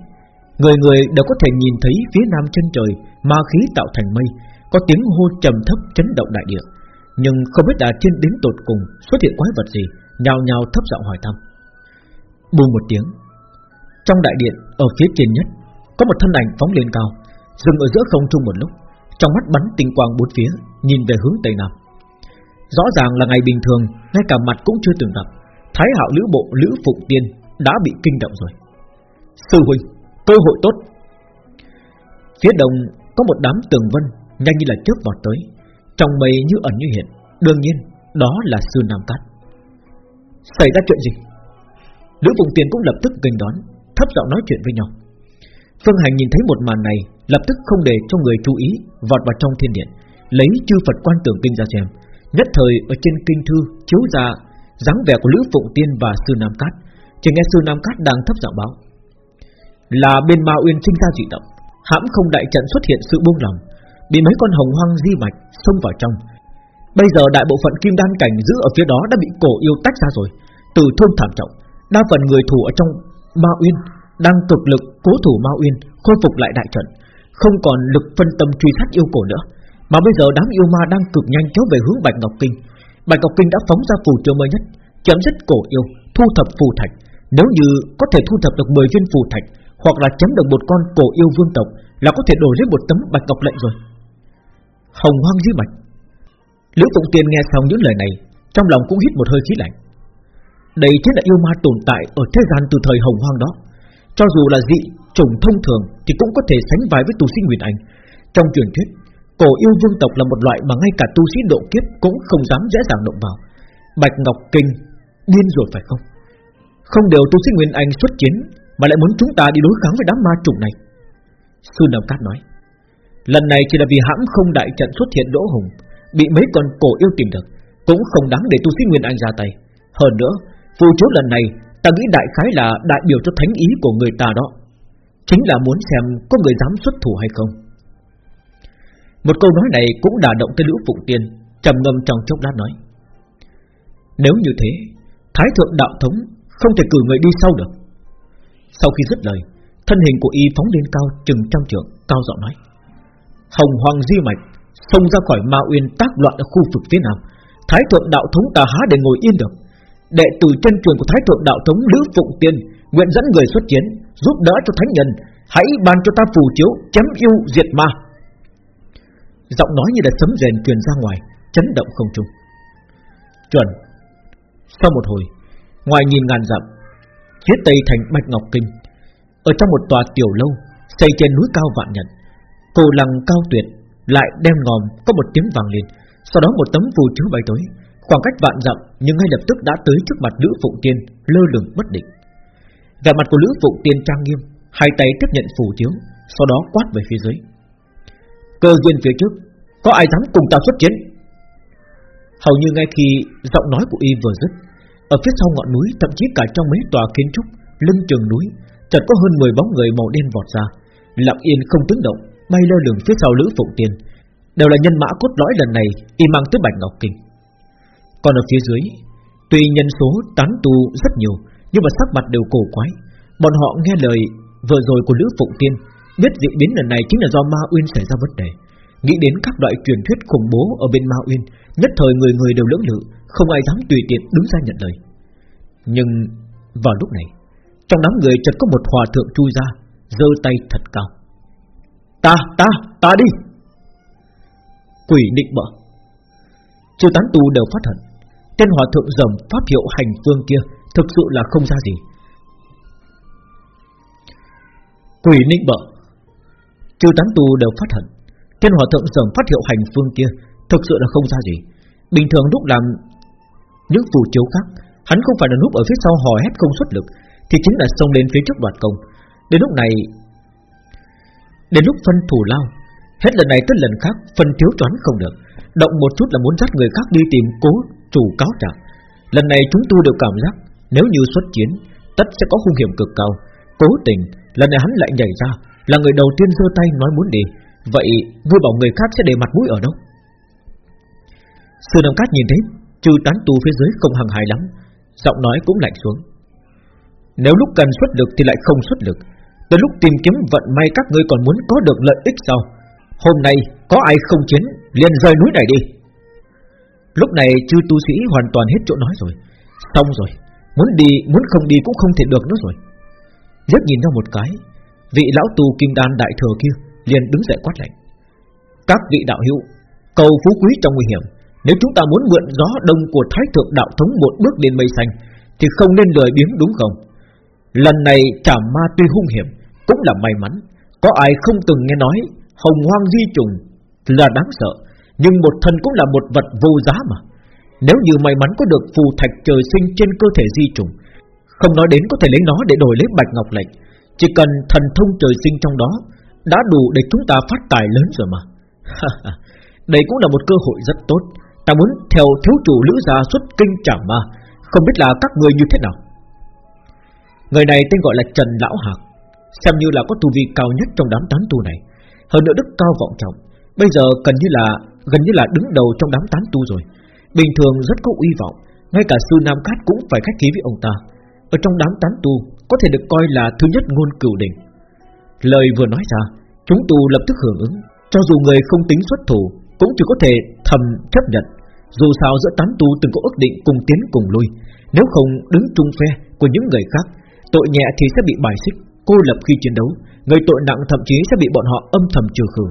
Người người đều có thể nhìn thấy phía nam chân trời, Ma khí tạo thành mây, Có tiếng hô trầm thấp chấn động đại địa. Nhưng không biết là trên đến tột cùng Xuất hiện quái vật gì, Nhào nhào thấp giọng hỏi thăm. Bù một tiếng, Trong đại điện ở phía trên nhất, Có một thân ảnh phóng lên cao, Dừng ở giữa không trung một lúc, Trong mắt bắn tinh quang bốn phía, Nhìn về hướng Tây Nam. Rõ ràng là ngày bình thường, Ngay cả mặt cũng chưa từng gặp Thái hạo lữ bộ lữ phụng tiên Đã bị kinh động rồi. Sư huynh, cơ hội tốt. Phía đông có một đám tường vân, Nhanh như là chớp vọt tới trong mây như ẩn như hiện, Đương nhiên, đó là sư Nam Cát. Xảy ra chuyện gì? Lữ Phụng Tiên cũng lập tức kinh đón, Thấp giọng nói chuyện với nhau. Phương Hành nhìn thấy một màn này, Lập tức không để cho người chú ý, Vọt vào trong thiên điện, Lấy chư Phật quan tưởng kinh ra xem. Nhất thời, ở trên kinh thư, chiếu ra dáng vẻ của Lữ Phụng Tiên và Sư Nam Cát. Chỉ nghe Sư Nam Cát đang thấp giọng báo, Là bên Ma Uyên sinh ra dị động, Hãm không đại trận xuất hiện sự buông lòng. Bị mấy con hồng hoang di mạch xông vào trong. Bây giờ đại bộ phận kim đan cảnh giữ ở phía đó đã bị cổ yêu tách ra rồi. Từ thương thảm trọng, Đa phần người thủ ở trong Ma Uyên Đang cực lực cố thủ Ma Uyên, Khôi phục lại đại trận, Không còn lực phân tâm truy sát yêu cổ nữa. Mà bây giờ đám yêu ma đang cực nhanh kéo về hướng Bạch Ngọc Kinh. Bạch Ngọc Kinh đã phóng ra phù chưa mới nhất, Chấm dứt cổ yêu, Thu thập phù thạch. Nếu như có thể thu thập được 10 viên phù thạch, Hoặc là chấm được một con cổ yêu vương tộc, Là có thể đổi lấy một tấm Bạch Ngọc lệnh rồi. Hồng hoang dưới mạch. Liễu Phụng Tiên nghe xong những lời này, Trong lòng cũng hít một hơi khí lạnh. Đây chính là yêu ma tồn tại ở thế gian từ thời hồng hoang đó. Cho dù là dị chủng thông thường Thì cũng có thể sánh vai với tu sĩ Nguyên Anh. Trong truyền thuyết, Cổ yêu vương tộc là một loại mà ngay cả tu sĩ độ kiếp Cũng không dám dễ dàng động vào. Bạch Ngọc Kinh, Điên rồi phải không? Không đều tu sĩ Nguyên Anh xuất chiến Mà lại muốn chúng ta đi đối kháng với đám ma chủng này. Sư Nam Cát nói Lần này chỉ là vì hãm không đại trận xuất hiện đỗ hùng, Bị mấy con cổ yêu tìm được, Cũng không đáng để tu sĩ Nguyên Anh ra tay. Hơn nữa, Phù chiếu lần này, Ta nghĩ đại khái là đại biểu cho thánh ý của người ta đó. Chính là muốn xem Có người dám xuất thủ hay không. Một câu nói này cũng đả động tới Lữ Phụng Tiên, trầm ngâm trong chốc lát nói. Nếu như thế, Thái thượng đạo thống Không thể cử người đi sau được. Sau khi dứt lời, Thân hình của y phóng lên cao chừng trăm trượng, Cao giọng nói. Hồng Hoàng Di Mạch Xông ra khỏi Ma Uyên tác loạn ở khu vực phía nam Thái thượng đạo thống ta há để ngồi yên được đệ tử chân truyền của Thái thượng đạo thống Lữ Phụng Tiên nguyện dẫn người xuất chiến, giúp đỡ cho thánh nhân, hãy ban cho ta phù chiếu chém yêu diệt ma. Giọng nói như là sấm rền truyền ra ngoài, chấn động không trung. Chuẩn. Sau một hồi, ngoài nhìn ngàn dặm, phía tây thành Bạch Ngọc Kinh, ở trong một tòa tiểu lâu xây trên núi cao vạn nhật cổ lăng cao tuyệt lại đem ngòm có một tiếng vàng lên, sau đó một tấm phù chiếu bay tới Khoảng cách vạn dặm nhưng ngay lập tức đã tới trước mặt Lữ Phụng Tiên lơ lửng bất định. Vẻ mặt của Lữ Phụng Tiên trang nghiêm, hai tay tiếp nhận phù chiếu, sau đó quát về phía dưới. Cơ duyên phía trước, có ai dám cùng ta xuất chiến? Hầu như ngay khi giọng nói của y vừa dứt, ở phía sau ngọn núi, thậm chí cả trong mấy tòa kiến trúc, lưng trường núi, chợt có hơn 10 bóng người màu đen vọt ra, lặng yên không tiếng động, bay lơ lửng phía sau Lữ Phụng Tiên, đều là nhân mã cốt lõi lần này y mang tới Bạch Ngọc Kinh. Còn ở phía dưới Tuy nhân số tán tu rất nhiều Nhưng mà sắc mặt đều cổ quái. Bọn họ nghe lời vừa rồi của Lữ Phụng Tiên Biết dị biến lần này chính là do Ma Uyên xảy ra vấn đề. Nghĩ đến các loại truyền thuyết khủng bố Ở bên Ma Uyên Nhất thời người người đều lưỡng lự Không ai dám tùy tiện đứng ra nhận lời. Nhưng vào lúc này Trong đám người chợt có một hòa thượng chui ra giơ tay thật cao. Ta, ta, ta đi. Quỷ định bợ Chư tán tu đều phát hận. Tên hòa thượng dầm pháp hiệu hành phương kia Thực sự là không ra gì. Quỷ nịnh bợ Trừ tán tu đều phát hận. Thiên hòa thượng dầm phát hiệu hành phương kia Thực sự là không ra gì. Bình thường lúc làm những phù chiếu khác Hắn không phải là núp ở phía sau hò hét không xuất lực Thì chính là xông lên phía trước đoạt công. Đến lúc này Đến lúc phân thủ lao, Hết lần này tới lần khác, phân thiếu choán không được. Động một chút là muốn dắt người khác đi tìm cố chủ cáo trạng. Lần này chúng tôi đều cảm giác, Nếu như xuất chiến, Tất sẽ có hung hiểm cực cao. Cố tình, lần này hắn lại nhảy ra, Là người đầu tiên giơ tay nói muốn đi. Vậy vui bảo người khác sẽ để mặt mũi ở đâu? Sư Nam Cát nhìn thấy, Trừ tán tu phía dưới không hằng hài lắm, Giọng nói cũng lạnh xuống. Nếu lúc cần xuất lực thì lại không xuất lực. Tới lúc tìm kiếm vận may các ngươi còn muốn có được lợi ích sao? Hôm nay có ai không chiến, liền rời núi này đi. Lúc này chư tu sĩ hoàn toàn hết chỗ nói rồi. Xong rồi, Muốn đi, muốn không đi cũng không thể được nữa rồi. Rất nhìn nhau một cái, Vị lão tu kim đan đại thừa kia liền đứng dậy quát lạnh. Các vị đạo hữu, Cầu phú quý trong nguy hiểm. Nếu chúng ta muốn mượn gió đông của thái thượng đạo thống Một bước lên mây xanh, Thì không nên lười biếng đúng không? Lần này trảm ma tuy hung hiểm cũng là may mắn. Có ai không từng nghe nói Hồng hoang di trùng là đáng sợ, Nhưng một thân cũng là một vật vô giá mà. Nếu như may mắn có được phù thạch trời sinh trên cơ thể di trùng, Không nói đến có thể lấy nó để đổi lấy bạch ngọc lệnh Chỉ cần thần thông trời sinh trong đó Đã đủ để chúng ta phát tài lớn rồi mà. Đây cũng là một cơ hội rất tốt. Ta muốn theo thiếu chủ lữ gia xuất kinh trả ma, Không biết là các người như thế nào. Người này tên gọi là Trần Lão Hạc. Xem như là có tu vi cao nhất trong đám tán tu này. Hơn nữa đức cao vọng trọng. Bây giờ gần như là, gần như là đứng đầu trong đám tán tu rồi. Bình thường rất có uy vọng. Ngay cả sư Nam Cát cũng phải khách khí với ông ta. Ở trong đám tán tu, Có thể được coi là thứ nhất ngôn cửu đỉnh. Lời vừa nói ra, Chúng tu lập tức hưởng ứng. Cho dù người không tính xuất thủ, Cũng chỉ có thể thầm chấp nhận. Dù sao giữa tán tu từng có ước định cùng tiến cùng lui. Nếu không đứng chung phe của những người khác, Tội nhẹ thì sẽ bị bài xích. Cô lập khi chiến đấu, Người tội nặng thậm chí sẽ bị bọn họ âm thầm trừ khử.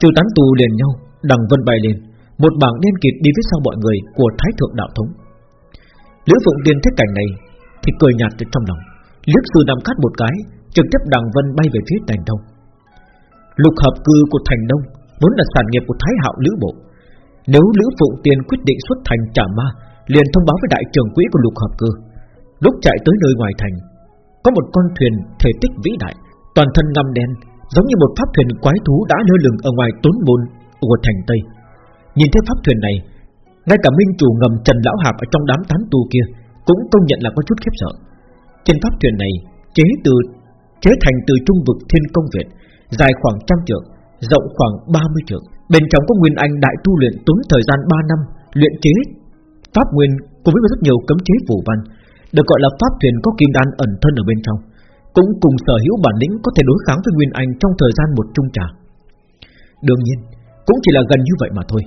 Trừ tán tù liền nhau, Đằng vân bay lên, Một bảng đen kịt đi phía sau mọi người Của Thái Thượng Đạo Thống. Lữ Phượng Tiên thấy cảnh này, Thì cười nhạt từ trong lòng. Liếc sư nằm cắt một cái, Trực tiếp đằng vân bay về phía thành đông Lục hợp cư của thành đông Vốn là sản nghiệp của Thái Hạo Lữ Bộ. Nếu Lữ Phượng Tiên quyết định xuất thành trả ma, Liền thông báo với đại trưởng quỹ của lục hợp cư. Lúc chạy tới nơi ngoài thành có một con thuyền thể tích vĩ đại, Toàn thân ngăm đen, Giống như một pháp thuyền quái thú đã lơ lửng ở ngoài tốn môn của thành Tây. Nhìn thấy pháp thuyền này, Ngay cả minh chủ ngầm Trần Lão Hạp Ở trong đám tán tu kia Cũng công nhận là có chút khiếp sợ. Trên pháp thuyền này chế từ, chế thành từ trung vực thiên công viện Dài khoảng trăm trượng, Rộng khoảng 30 trượng. Bên trong có Nguyên Anh đại tu luyện tốn thời gian 3 năm, Luyện chế Pháp Nguyên cùng với rất nhiều cấm chế phù văn. Được gọi là pháp thuyền có kim đan ẩn thân ở bên trong cũng cùng sở hữu bản lĩnh có thể đối kháng với Nguyên Anh trong thời gian một trung trà. Đương nhiên, cũng chỉ là gần như vậy mà thôi.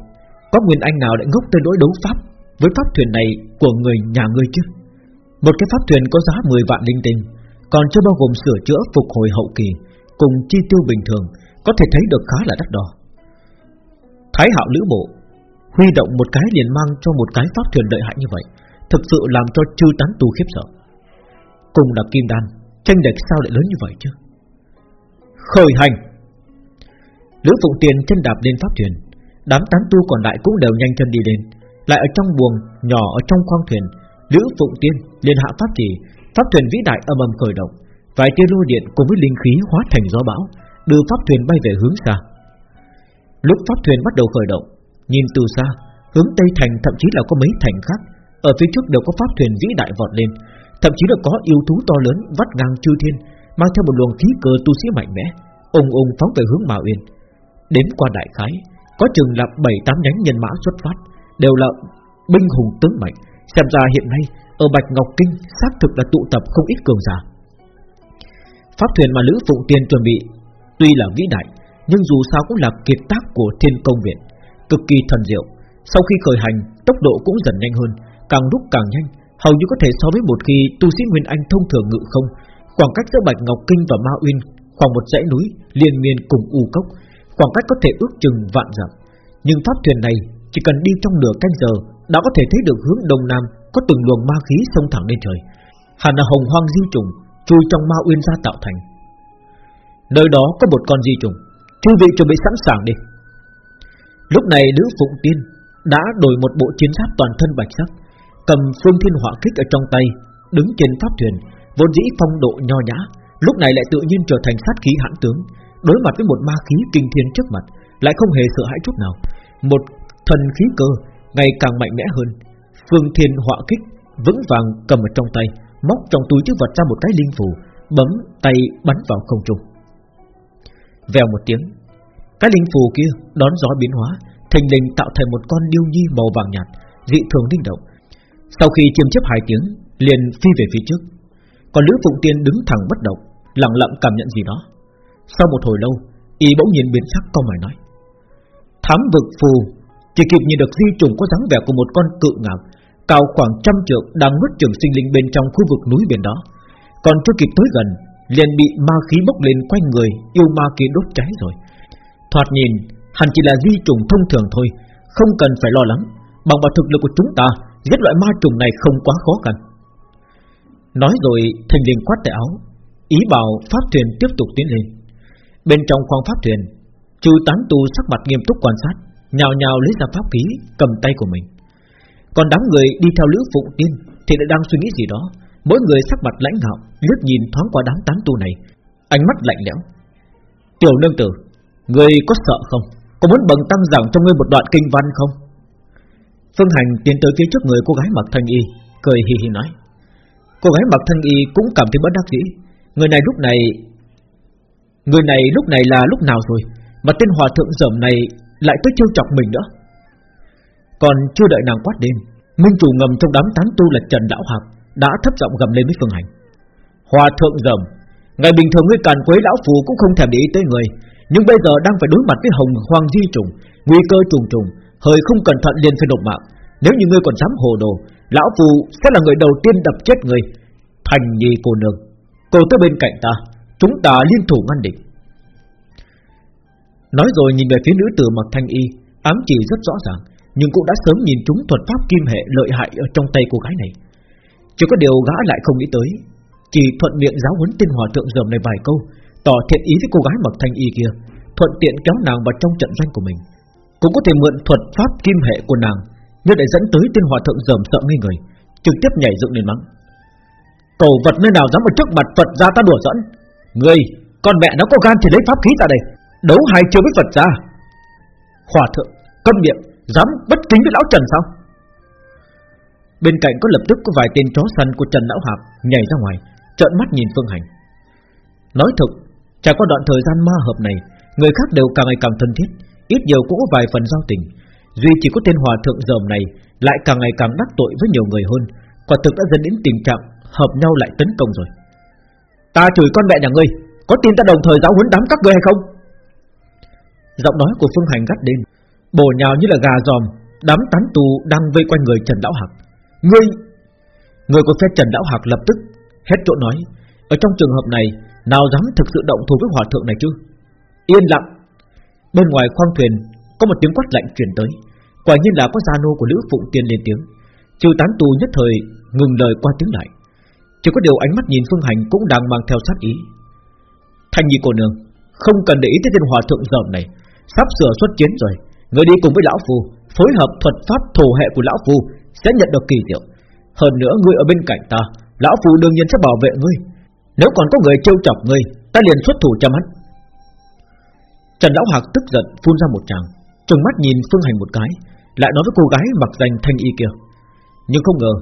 Có Nguyên Anh nào lại ngốc tới đối đấu pháp với pháp thuyền này của người nhà ngươi chứ? Một cái pháp thuyền có giá 10 vạn linh tinh, còn chưa bao gồm sửa chữa phục hồi hậu kỳ cùng chi tiêu bình thường, có thể thấy được khá là đắt đỏ. Thái Hạo Lữ Bộ huy động một cái liền mang cho một cái pháp thuyền lợi hại như vậy, thực sự làm cho chư tán tu khiếp sợ. Cùng là kim đan, Tranh lệch sao lại lớn như vậy chứ? Khởi hành! Lữ Phụng Tiền chân đạp lên pháp thuyền Đám tán tu còn lại cũng đều nhanh chân đi lên. Lại ở trong buồng nhỏ ở trong khoang thuyền Lữ Phụng Tiên liền hạ pháp chỉ. Pháp thuyền vĩ đại âm ầm khởi động Vài tia lôi điện cùng với linh khí hóa thành gió bão Đưa pháp thuyền bay về hướng xa. Lúc pháp thuyền bắt đầu khởi động Nhìn từ xa Hướng Tây Thành thậm chí là có mấy thành khác ở phía trước đều có pháp thuyền vĩ đại vọt lên, Thậm chí là có yêu thú to lớn vắt ngang chư thiên, Mang theo một luồng khí cơ tu sĩ mạnh mẽ, ung ung phóng về hướng Mạo Uyên. Đến qua đại khái, Có chừng là bảy, tám nhánh nhân mã xuất phát, Đều là binh hùng tướng mạnh. Xem ra hiện nay, Ở Bạch Ngọc Kinh, xác thực là tụ tập không ít cường giả. Pháp thuyền mà Lữ Phụng Tiên chuẩn bị, Tuy là vĩ đại, Nhưng dù sao cũng là kiệt tác của thiên công viện, Cực kỳ thần diệu. Sau khi khởi hành, Tốc độ cũng dần nhanh hơn. Càng lúc càng nhanh hầu như có thể so với một khi tu sĩ Nguyên Anh thông thường ngự không, khoảng cách giữa Bạch Ngọc Kinh và Ma Uyên khoảng một dãy núi liên miên cùng u cốc, khoảng cách có thể ước chừng vạn dặm. Nhưng pháp thuyền này chỉ cần đi trong nửa canh giờ đã có thể thấy được hướng đông nam có từng luồng ma khí xông thẳng lên trời. Hẳn là hồng hoang diêu trùng chui trong Ma Uyên ra tạo thành. Nơi đó có một con di trùng Chư vị chuẩn bị sẵn sàng đi Lúc này nữ Phụng Tiên Đã đổi một bộ chiến giáp toàn thân bạch sắc Cầm phương thiên hỏa kích ở trong tay, Đứng trên pháp thuyền, Vốn dĩ phong độ nho nhã, Lúc này lại tự nhiên trở thành sát khí hãn tướng, Đối mặt với một ma khí kinh thiên trước mặt, Lại không hề sợ hãi chút nào. Một thần khí cơ ngày càng mạnh mẽ hơn, Phương thiên hỏa kích Vững vàng cầm ở trong tay, Móc trong túi chứa vật ra một cái linh phù, Bấm tay bắn vào không trung. Vèo một tiếng, Cái linh phù kia đón gió biến hóa, Thành linh tạo thành một con điêu nhi màu vàng nhạt, Dị thường linh động sau khi chiêm chấp hai tiếng Liền phi về phía trước Còn Lữ Phụng Tiên đứng thẳng bất động Lặng lặng cảm nhận gì đó Sau một hồi lâu Y bỗng nhiên biến sắc câu mày nói Thám vực phù Chỉ kịp nhìn được di trùng có dáng vẻ của một con cự ngạc Cao khoảng trăm trượng Đang nuốt trường sinh linh bên trong khu vực núi biển đó Còn chưa kịp tới gần liền bị ma khí bốc lên quanh người yêu ma kia đốt cháy rồi. Thoạt nhìn, hẳn chỉ là di trùng thông thường thôi, không cần phải lo lắng. Bằng vào thực lực của chúng ta, giết loại ma trùng này không quá khó khăn. Nói rồi, thành liền quát tại áo, ý bảo pháp thuyền tiếp tục tiến lên. Bên trong khoang pháp thuyền, chư tán tu sắc mặt nghiêm túc quan sát, nhào nhào lấy ra pháp khí, cầm tay của mình. Còn đám người đi theo lữ phụng tiên thì lại đang suy nghĩ gì đó, Mỗi người sắc mặt lãnh ngạo liếc nhìn thoáng qua đám tán tu này Ánh mắt lạnh lẽo Tiểu nương tử Người có sợ không Có muốn bần tăng giảng cho ngươi một đoạn kinh văn không Phương Hành tiến tới phía trước người cô gái mặc thanh y Cười hì hì nói. Cô gái mặc thanh y cũng cảm thấy bất đắc dĩ. Người này lúc này Người này lúc này là lúc nào rồi? Mà tên hòa thượng dởm này Lại tới trêu chọc mình nữa. Còn chưa đợi nàng quát đêm Minh chủ ngầm trong đám tán tu là Trần Đạo Hạc đã thấp giọng gầm lên với Phương Hành. Hòa thượng dởm ngày bình thường ngươi càn quấy lão phù cũng không thèm để ý tới người, nhưng bây giờ đang phải đối mặt với hồng hoang di trùng, nguy cơ trùng trùng, hơi không cẩn thận liền phải nộp mạng. Nếu như ngươi còn dám hồ đồ, lão phù sẽ là người đầu tiên đập chết ngươi. Thành nhi cô nương, cô tới bên cạnh ta, chúng ta liên thủ ngăn địch. Nói rồi nhìn về phía nữ tử mặc thanh y, ám chỉ rất rõ ràng, nhưng cũng đã sớm nhìn chúng thuật pháp kim hệ lợi hại ở trong tay cô gái này. Chỉ có điều gã lại không nghĩ tới Chỉ thuận miệng giáo huấn tên hòa thượng dầm này vài câu Tỏ thiện ý với cô gái mặc thanh y kia Thuận tiện kéo nàng vào trong trận danh của mình cũng có thể mượn thuật pháp kim hệ của nàng Nhưng lại dẫn tới tên hòa thượng dởm sợ ngây người Trực tiếp nhảy dựng lên mắng Cầu vật nơi nào dám ở trước mặt Phật ra ta đùa dẫn Người, con mẹ nó có gan thì lấy pháp khí ra đây Đấu hai chiêu với Phật gia. Hòa thượng, câm miệng Dám bất kính với lão Trần sao Bên cạnh có lập tức có vài tên chó săn của Trần Lão Hạp nhảy ra ngoài, trợn mắt nhìn Phương Hành. Nói thực, trải qua đoạn thời gian ma hợp này, người khác đều càng ngày càng thân thiết, ít nhiều cũng có vài phần giao tình. Duy chỉ có tên hòa thượng dòm này lại càng ngày càng đắc tội với nhiều người hơn, quả thực đã dẫn đến tình trạng hợp nhau lại tấn công rồi. Ta chửi con mẹ nhà ngươi, có tin ta đồng thời giáo huấn đám các ngươi hay không? Giọng nói của Phương Hành gắt lên, bổ nhào như là gà giòm, đám tán tù đang vây quanh người Trần Lão Hạc. Ngươi Người của phe Trần Lão Hạc lập tức Hết chỗ nói Ở trong trường hợp này Nào dám thực sự động thủ với hòa thượng này chứ Yên lặng Bên ngoài khoang thuyền Có một tiếng quát lạnh truyền tới Quả nhiên là có gia nô của Lữ Phụng Tiên lên tiếng Trừ tán tù nhất thời ngừng lời qua tiếng lại Chỉ có điều ánh mắt nhìn Phương Hành Cũng đang mang theo sát ý Thanh nhi cô nương Không cần để ý tới tên hòa thượng dởm này Sắp sửa xuất chiến rồi Người đi cùng với lão phù Phối hợp thuật pháp thổ hệ của lão phù sẽ nhận được kỳ diệu. Hơn nữa ngươi ở bên cạnh ta, lão phu đương nhiên sẽ bảo vệ ngươi. Nếu còn có người trêu chọc ngươi, ta liền xuất thủ cho mắt. Trần lão hạc tức giận phun ra một tràng, trừng mắt nhìn Phương Hành một cái, lại nói với cô gái mặc danh thanh y kia. Nhưng không ngờ,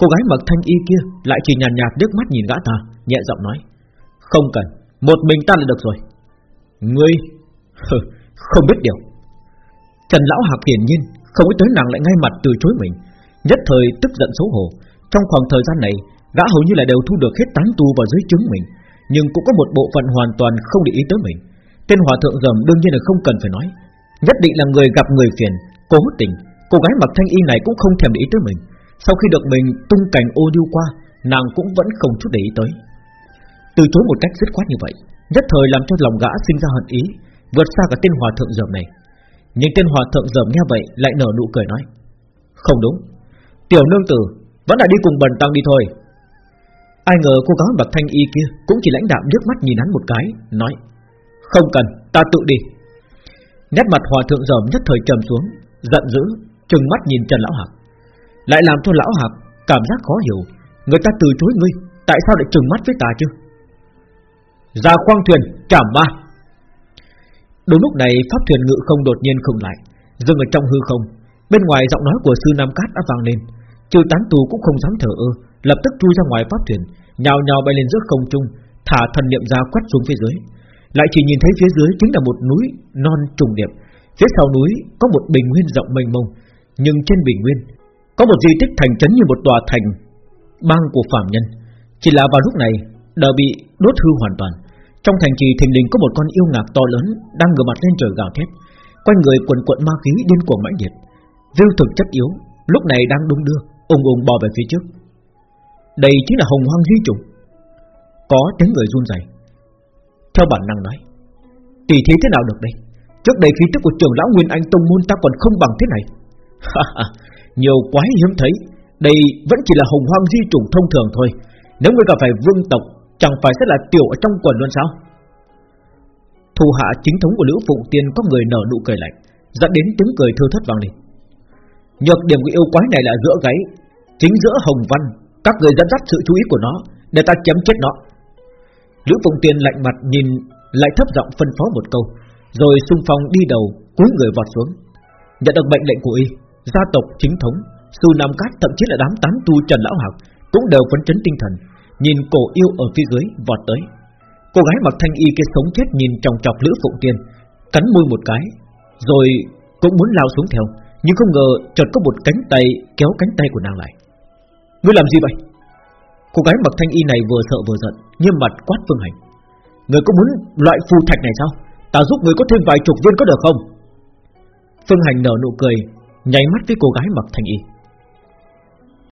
cô gái mặc thanh y kia lại chỉ nhàn nhạt, nhạt nước mắt nhìn gã ta, nhẹ giọng nói: "Không cần, một mình ta là được rồi." Ngươi, không biết điều. Trần lão hạc hiển nhiên không nghĩ tới nàng lại ngay mặt từ chối mình, Nhất thời tức giận xấu hổ Trong khoảng thời gian này Gã hầu như là đều thu được hết tán tu vào dưới trứng mình Nhưng cũng có một bộ phận hoàn toàn không để ý tới mình Tên hòa thượng gầm đương nhiên là không cần phải nói. Nhất định là người gặp người phiền, Cố tình. Cô gái mặc thanh y này cũng không thèm để ý tới mình. Sau khi được mình tung cảnh ô điêu qua, Nàng cũng vẫn không chút để ý tới. Từ chối một cách dứt khoát như vậy, Nhất thời làm cho lòng gã sinh ra hận ý, Vượt xa cả tên hòa thượng dầm này. Nhưng tên hòa thượng dầm nghe vậy Lại nở nụ cười nói, Không đúng. Tiểu nương tử, Vẫn là đi cùng bần tăng đi thôi. Ai ngờ cô gái mặc thanh y kia Cũng chỉ lãnh đạm nước mắt nhìn hắn một cái, Nói không cần, ta tự đi. Nét mặt hòa thượng dòm nhất thời trầm xuống Giận dữ, trừng mắt nhìn Trần Lão Hạc. Lại làm cho Lão Hạc cảm giác khó hiểu Người ta từ chối ngươi Tại sao lại trừng mắt với ta chứ? Ra khoang thuyền, trảm ma. Đúng lúc này pháp thuyền ngự không đột nhiên khựng lại Dừng ở trong hư không. Bên ngoài giọng nói của sư Nam Cát đã vang lên. Chư tán tù cũng không dám thở ơ Lập tức chui ra ngoài pháp thuyền Nhào nhào bay lên giữa không trung Thả thần niệm ra quét xuống phía dưới. Lại chỉ nhìn thấy phía dưới chính là một núi non trùng điệp. Phía sau núi có một bình nguyên rộng mênh mông, Nhưng trên bình nguyên Có một di tích thành trấn như một tòa thành Bang của phạm nhân. Chỉ là vào lúc này, đã bị đốt hư hoàn toàn. Trong thành trì thình lình có một con yêu ngạc to lớn Đang ngửa mặt lên trời gào thét, Quanh người quần quận ma khí điên cuồng mãnh liệt. Viêu thực chất yếu, Lúc này đang đung đưa, ung ung bò về phía trước. Đây chính là hồng hoang di trùng Có tiếng người run rẩy. Theo bản năng nói, Tỷ thế thế nào được đây? Trước đây khí tức của trưởng lão Nguyên Anh Tông Môn ta còn không bằng thế này. Nhiều quái hiếm thấy, Đây vẫn chỉ là hồng hoang di trùng thông thường thôi. Nếu ngươi gặp phải vương tộc, Chẳng phải sẽ là tiểu ở trong quần luôn sao? Thu hạ chính thống của Lữ Phụng Tiên Có người nở nụ cười lạnh, Dẫn đến tiếng cười thưa thất vang lên. Nhược điểm của yêu quái này là giữa gáy, Chính giữa hồng văn, Các người dẫn dắt sự chú ý của nó, Để ta chém chết nó. Lữ Phụng Tiên lạnh mặt nhìn, Lại thấp giọng phân phó một câu, Rồi xung phong đi đầu, cúi người vọt xuống. Nhận được mệnh lệnh của y, Gia tộc chính thống, su Nam Cát thậm chí là đám tán tu Trần Lão Hạc Cũng đều phấn chấn tinh thần, Nhìn cổ yêu ở phía dưới vọt tới. Cô gái mặc thanh y kia sống chết nhìn trong chọc Lữ Phụng Tiên, Cắn môi một cái, Rồi cũng muốn lao xuống theo, Nhưng không ngờ chợt có một cánh tay Kéo cánh tay của nàng lại. Ngươi làm gì vậy? Cô gái mặc thanh y này vừa sợ vừa giận, Nghiêm mặt quát Phương Hành. Người có muốn loại phù thạch này sao? Ta giúp người có thêm vài chục viên có được không? Phương Hành nở nụ cười, Nháy mắt với cô gái mặc thanh y.